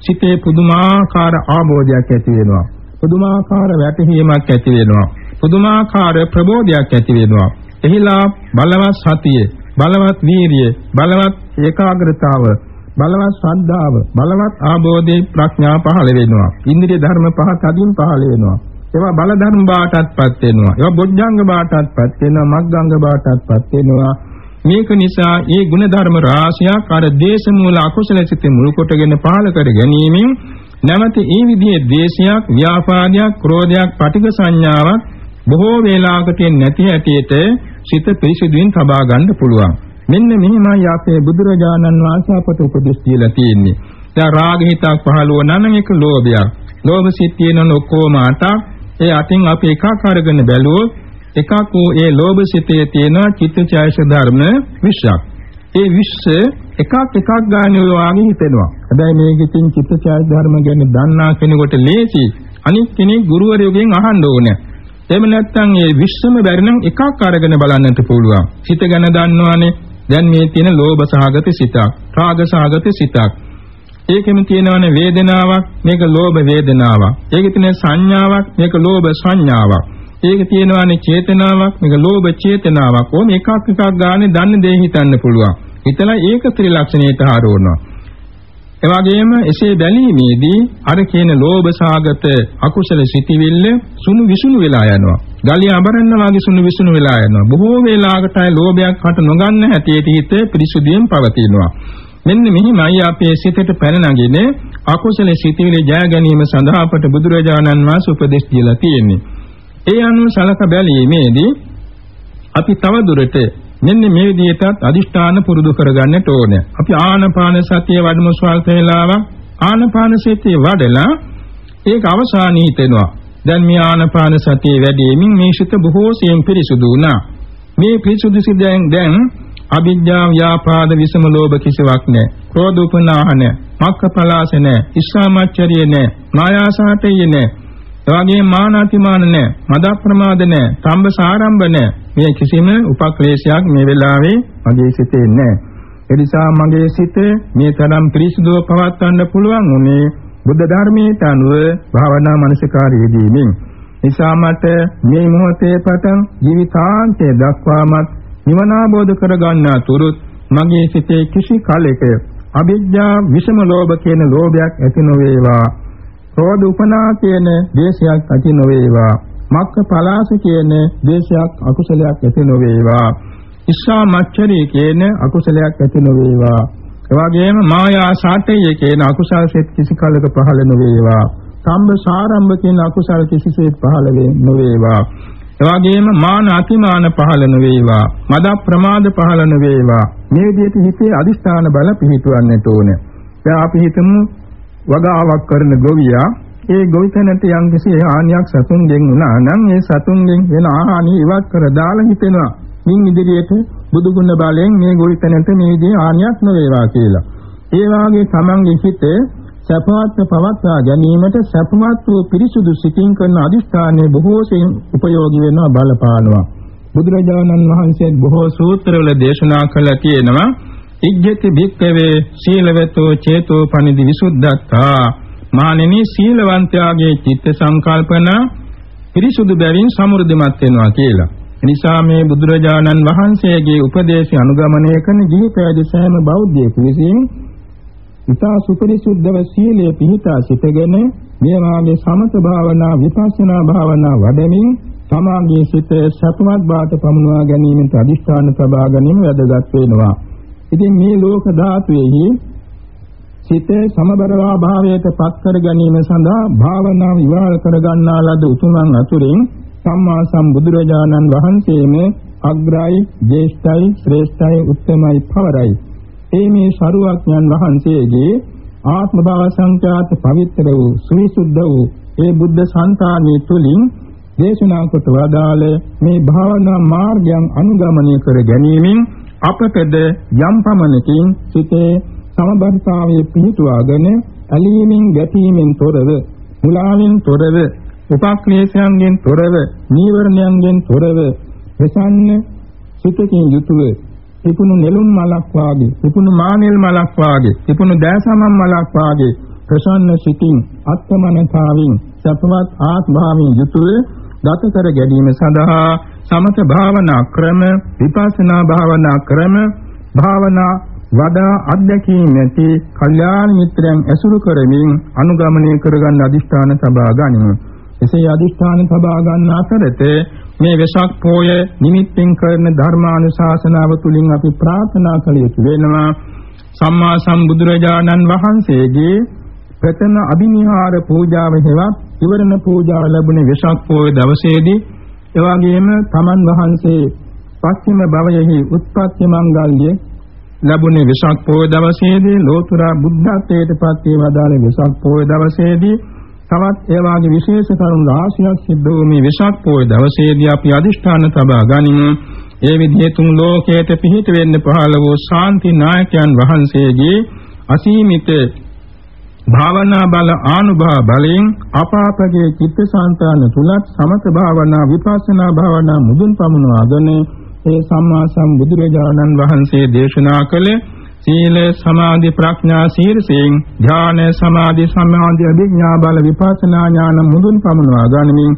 සිතේ පුදුමාකාර ආબોධයක් ඇති වෙනවා. පුදුමාකාර වැටහීමක් ඇති වෙනවා. පුදුමාකාර ප්‍රබෝධයක් ඇති වෙනවා. එහිලා බලවත් සතිය, බලවත් වීරිය, බලවත් ඒකාග්‍රතාව බලවත් ශ්‍රද්ධාව, බලවත් ආબෝධේ ප්‍රඥා පහළ වෙනවා. ඉන්ද්‍රිය ධර්ම පහ තදින් පහළ වෙනවා. ඒවා බල ධර්ම බාටත්පත් වෙනවා. ඒවා බොජ්ජංග බාටත්පත් වෙනවා, මග්ගංග බාටත්පත් වෙනවා. මේක නිසා මේ ගුණ ධර්ම රාශියක් අර දේශ මූල අකුසල සිත මුල් කොටගෙන පහළ කර ගැනීමෙන් නැවත ඒ විදිහේ දේශයක්, ව්‍යාපාදයක්, ක්‍රෝධයක්, පටිඝ සංඥාවක් බොහෝ වේලාවකට නැති හැටියට සිත පිරිසිදුවෙන් තබා ගන්න පුළුවන්. මෙන්න මෙහිමයි අපේ බුදුරජාණන් වහන්සේ අපට උපදෙස් දීලා තියෙන්නේ. දැන් රාග හිතක් පහළ වුණා නම් ඒක ලෝභයක්. ලෝභ සිත් තියෙන ඔක්කොම අටක් ඒ අටින් අපි එකක් අරගෙන බැලුවොත් එකක් වූ ඒ ලෝභ සිතේ තියෙන චිත්තචෛස ධර්ම 20ක්. ඒ 20 එකක් එකක් ගන්න ඔය වාගේ හිතෙනවා. හැබැයි මේකෙන් චිත්තචෛස ධර්ම ගැන දන්නා කෙනෙකුට ලේසි. අනිත් කෙනෙක් ගුරුවරයෙකුගෙන් අහන්න ඕනේ. එහෙම නැත්නම් මේ 20ම බැරි නම් එකක් අරගෙන බලන්නත් පුළුවන්. සිත ගැන දන්නවනේ. දැන් මේ තියෙන ලෝභ සහගත සිතක්, රාග සහගත සිතක්. ඒකෙම තියෙනවනේ වේදනාවක්, මේක ලෝභ වේදනාවක්. ඒකේ තියෙන සංඥාවක්, මේක ලෝභ සංඥාවක්. ඒක තියෙනවානේ චේතනාවක් මේක ලෝභ චේතනාවක් ඕම එකක් එකක් ගානේ දන්න දේ හිතන්න පුළුවන් හිතලා ඒක ත්‍රිලක්ෂණයට හරවනවා එවැගේම එසේ බැලීමේදී අර කියන ලෝභ සාගත අකුසල සිටිවිල්ල සුණු විසුණු වෙලා යනවා. ගලිය අබරන්න වාගේ සුණු විසුණු වෙලා යනවා. බොහෝ වේලාවකටයි ලෝභයක් හට නොගන්න හැටියට හිත පිරිසුදියෙන් පවතිනවා. මෙන්න මෙහිමයි අපේ සිතට පැන නගින අකුසල සිටිවිලි ජය ගැනීම සඳහා අපට බුදුරජාණන් වහන්සේ උපදෙස් දීලා තියෙන්නේ. ඒ අනුව සලක බැලීමේදී අපි තව දුරට මෙන්න මේ විදිහටත් අදිෂ්ඨාන පුරුදු කරගන්නට ඕනේ. අපි ආනපාන සතිය වඩමු ස්වල්ප වේලාවක් ආනපාන සතිය වඩලා ඒක අවසානයේ හිතෙනවා. දැන් මේ ආනපාන සතිය වැඩිමින් මේ සිත බොහෝසෙන් පිරිසුදු වුණා. මේ පිරිසුදු සිතෙන් දැන් අවිද්‍යා ව්‍යාපාද විසම ලෝභ කිසිවක් නැහැ. ක්‍රෝධ උපනාහ නැහැ. මක්ඛපලාස නැහැ. ඉස්සාමච්චරිය නැහැ. මායාසහතය නැහැ. එවාගේ මානාතිමාන නැහැ, මද ප්‍රමාද නැහැ, තම්බ සාරම්භ නැහැ. මේ කිසිම උපක්ලේශයක් මේ වෙලාවේ මගේ සිතේ නැහැ. ඒ නිසා මගේ සිත මේ තරම් පිරිසිදුව පවත්වන්න පුළුවන් උනේ බුද්ධ ධර්මයට අනුව භාවනා මනසිකාරයේදීමින්. නිසා මට මේ මොහොතේ පටන් ජීවිතාන්තය දක්වාමත් නිවන අවබෝධ කරගන්නා තුරුත් මගේ සිතේ කිසි කලෙක අවිද්‍යා විෂම ලෝභ කියන ලෝභයක් ඇති නොවේවා ක්‍රෝධ උපනා කියන දේශයක් ඇති නොවේවා. මක්ක පලාස කියන දේශයක් අකුසලයක් ඇති නොවේවා. ඉස්සා මච්චරී කියන අකුසලයක් ඇති නොවේවා. එවාගෙම මායා සාටය කියන අකුසල සෙත් කිසි කලක පහළ නොවේවා. සම්බ සාරම්භ කියන අකුසල කිසිසේත් පහළ වෙන්නේ නොවේවා. එවාගෙම මාන අතිමාන පහළ නොවේවා. මද ප්‍රමාද පහළ නොවේවා. මේ විදිහට හිතේ අදිස්ථාන බල පිහිටවන්නට ඕනේ. දැන් අපි හිතමු වගාවක් කරන ගොවියා ඒ ගොවිතැනට යම්කිසි හානියක් සතුන්ගෙන් වුණා නම් ඒ සතුන්ගෙන් වෙන ආහානිය ඉවත් කර දාලා හිතෙනවා මින් ඉදිරියට බුදු ගුණ බලයෙන් මේ ගොවිතැනට මේ විදිහේ හානියක් නොවේවා කියලා. ඒ වාගේ තමන්ගේ හිතේ සපවත් පවත්වා ගැනීමට සපවත් වූ පිරිසුදු සිතින් කරන අදිස්ථානයේ බොහෝ සෙයින් උපයෝගී වෙනවා බලපානවා. බුදුරජාණන් වහන්සේ බොහෝ සූත්‍රවල දේශනා කළා තියෙනවා ඉජ්ජති භික්කවේ සීලවතෝ චේතෝ පනිදි විසුද්ධත්තා මානෙනි සීලවන්තයාගේ චිත්ත සංකල්පන පිරිසුදු බැවින් සමෘද්ධිමත් වෙනවා කියලා. එනිසා මේ බුදුරජාණන් වහන්සේගේ උපදේශය අනුගමනය කරන ජීවිතයේදී සෑම බෞද්ධයෙකු විසින් ඊතා සුපරිසුද්ධව සීලය පිහිටා සිටගෙන මේ වාගේ සමත භාවනා විපස්සනා භාවනා වඩමින් තමාගේ සිත සතුටක් බාට පමුණවා ගැනීමට අදිෂ්ඨාන තබා ගැනීම වැදගත් වෙනවා. ඉතින් මේ ලෝක ධාතුවේහි සිත සමබරවා භාවයට පත් කර ගැනීම සඳහා භාවනා විවාහ කර ගන්නා ලද උතුමන් අතුරින් සම්මා සම්බුදුරජාණන් වහන්සේම අග්‍රයි, ජේෂ්ඨයි, ශ්‍රේෂ්ඨයි, උත්තමයි, පවරයි. ඒ මේ ශරුවඥන් වහන්සේගේ ආත්ම භාව සංඛ්‍යාත පවිත්‍ර වූ සවිසුද්ධ වූ ඒ බුද්ධ සංතානයේ තුලින් දේශනා කොට වදාළ මේ භාවනා මාර්ගයන් අනුගමනය කර ගැනීමෙන් අපටද යම් පමණකින් සිතේ සමබරතාවයේ පිහිටුවාගෙන ඇලීමෙන් ගැටීමෙන් තොරව මුලාවෙන් තොරව උපක්ලේශයන්ගෙන් තොරව නීවරණයන්ගෙන් තොරව ප්‍රසන්න සිතකින් යුතුව තිබුණු නෙළුම් මලක් වාගේ තිබුණු මානෙල් මලක් වාගේ තිබුණු දෑසමම් මලක් වාගේ ප්‍රසන්න සිතින් අත්මනතාවින් සපවත් ආත්භාවයෙන් යුතුව ගත කර ගැනීම සඳහා සමත භාවනා ක්‍රම විපස්සනා භාවනා ක්‍රම භාවනා වඩා අධ්‍යක්ීම් ඇති කල්යාණ මිත්‍රයන් ඇසුරු කරමින් අනුගමනය කරගන්න අදිෂ්ඨාන තබා ගනිමු. එසේ අදිෂ්ඨාන තබා ගන්න අතරතේ මේ වෙසක් පෝය නිමිත්තෙන් කරන ධර්මානුශාසනාව තුළින් අපි ප්‍රාර්ථනා කළ යුතු වෙනවා සම්මා සම්බුදුරජාණන් වහන්සේගේ ප්‍රථම අභිනිහාර පූජාව හෙවත් ඉවරණ පූජාව ලැබුණේ වෙසක් පෝය දවසේදී එවාගෙම තමන් වහන්සේ පස්චිම භවයෙහි උත්පත්ති මංගල්‍ය ලැබුණේ වෙසක් පොය දවසේදී ලෝතර බුද්ධත්වයට පත් වේ වදාළ වෙසක් පොය දවසේදී තවත් ඒ වාගේ විශේෂ කරුණු රාශියක් සිද්ධ වූ මේ වෙසක් පොය දවසේදී අපි අදිෂ්ඨාන තබා ගනිමු. ඒ විදිහේ තුන් ලෝකයට පිහිට වෙන්න පහළ වූ ශාන්ති නායකයන් වහන්සේගේ අසීමිත භාවනා බල ආනුභාව බලයෙන් අපාපගේ චිත්තසංතාන තුලත් සමත භාවනා විපස්සනා භාවනා මුදුන් පමුණවාගෙන ඒ සම්මා සම්බුදුරජාණන් වහන්සේ දේශනා කළ සීල සමාධි ප්‍රඥා සීලයෙන් ඥාන සමාධි සමාධි අභිඥා බල විපස්සනා ඥාන මුදුන් පමුණවා ගනිමින්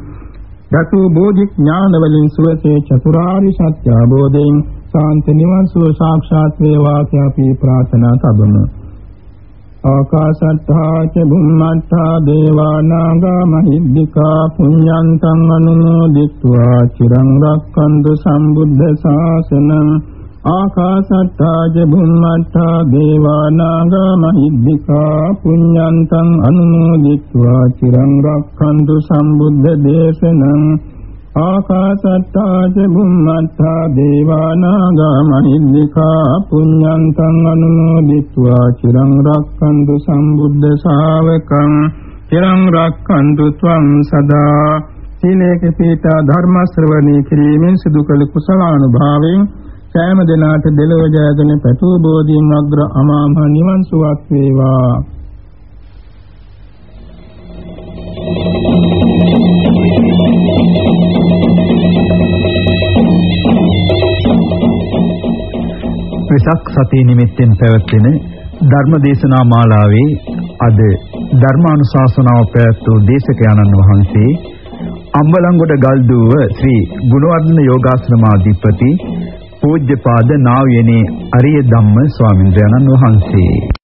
දතු බෝධි ඥාන වලින් සුවසේ චතුරාරි සත්‍ය අවබෝධයෙන් සාන්ත නිවන් සුව සාක්ෂාත් වේවා කියලා අපි ප්‍රාර්ථනා කරමු. ආකාශත්තා ච බුම්මත්තා දේවානාගා මහිද්దికා පුඤ්ඤන්තං අනුමෝදිත්වා චිරං රක්ඛන්තු සම්බුද්ධ ශාසනං ආකාශත්තා ච බුම්මත්තා දේවානාගා මහිද්దికා පුඤ්ඤන්තං අනුමෝදිත්වා චිරං රක්ඛන්තු සම්බුද්ධ දේශනං ආකාසත්තා ච බුම්මත්තා දේවානාගා මහිද්దికා පුඤ්ඤන්තං අනුමෝදිත්වා. චිරං රක්ඛන්තු සම්බුද්ධ ශාවකං. චිරං රක්ඛන්තු ත්වං සදා. සීලේක පීඨ ධර්ම ශ්‍රවණී කිරීමෙන් සිදු කළ කුසලානුභාවයෙන් සෑම දිනාට දෙලොව ජයගෙන පැතු බෝධින් අග්‍ර අමාමහ නිවන් සුවක් වේවා. වෙසක් සතිය නිමිත්තෙන් පැවැත්වෙන ධර්ම දේශනා මාලාවේ අද ධර්මානුශාසනාව පැවැත් වූ දේශකයන්න් වහන්සේ අම්බලන්ගොඩ ගල්දුව ශ්‍රී ගුණවර්ධන යෝගාශ්‍රමාධිපති පූජ්‍යපාද නා වූ අරිය ධම්ම ස්වාමින්ද්‍රයන්න් වහන්සේ.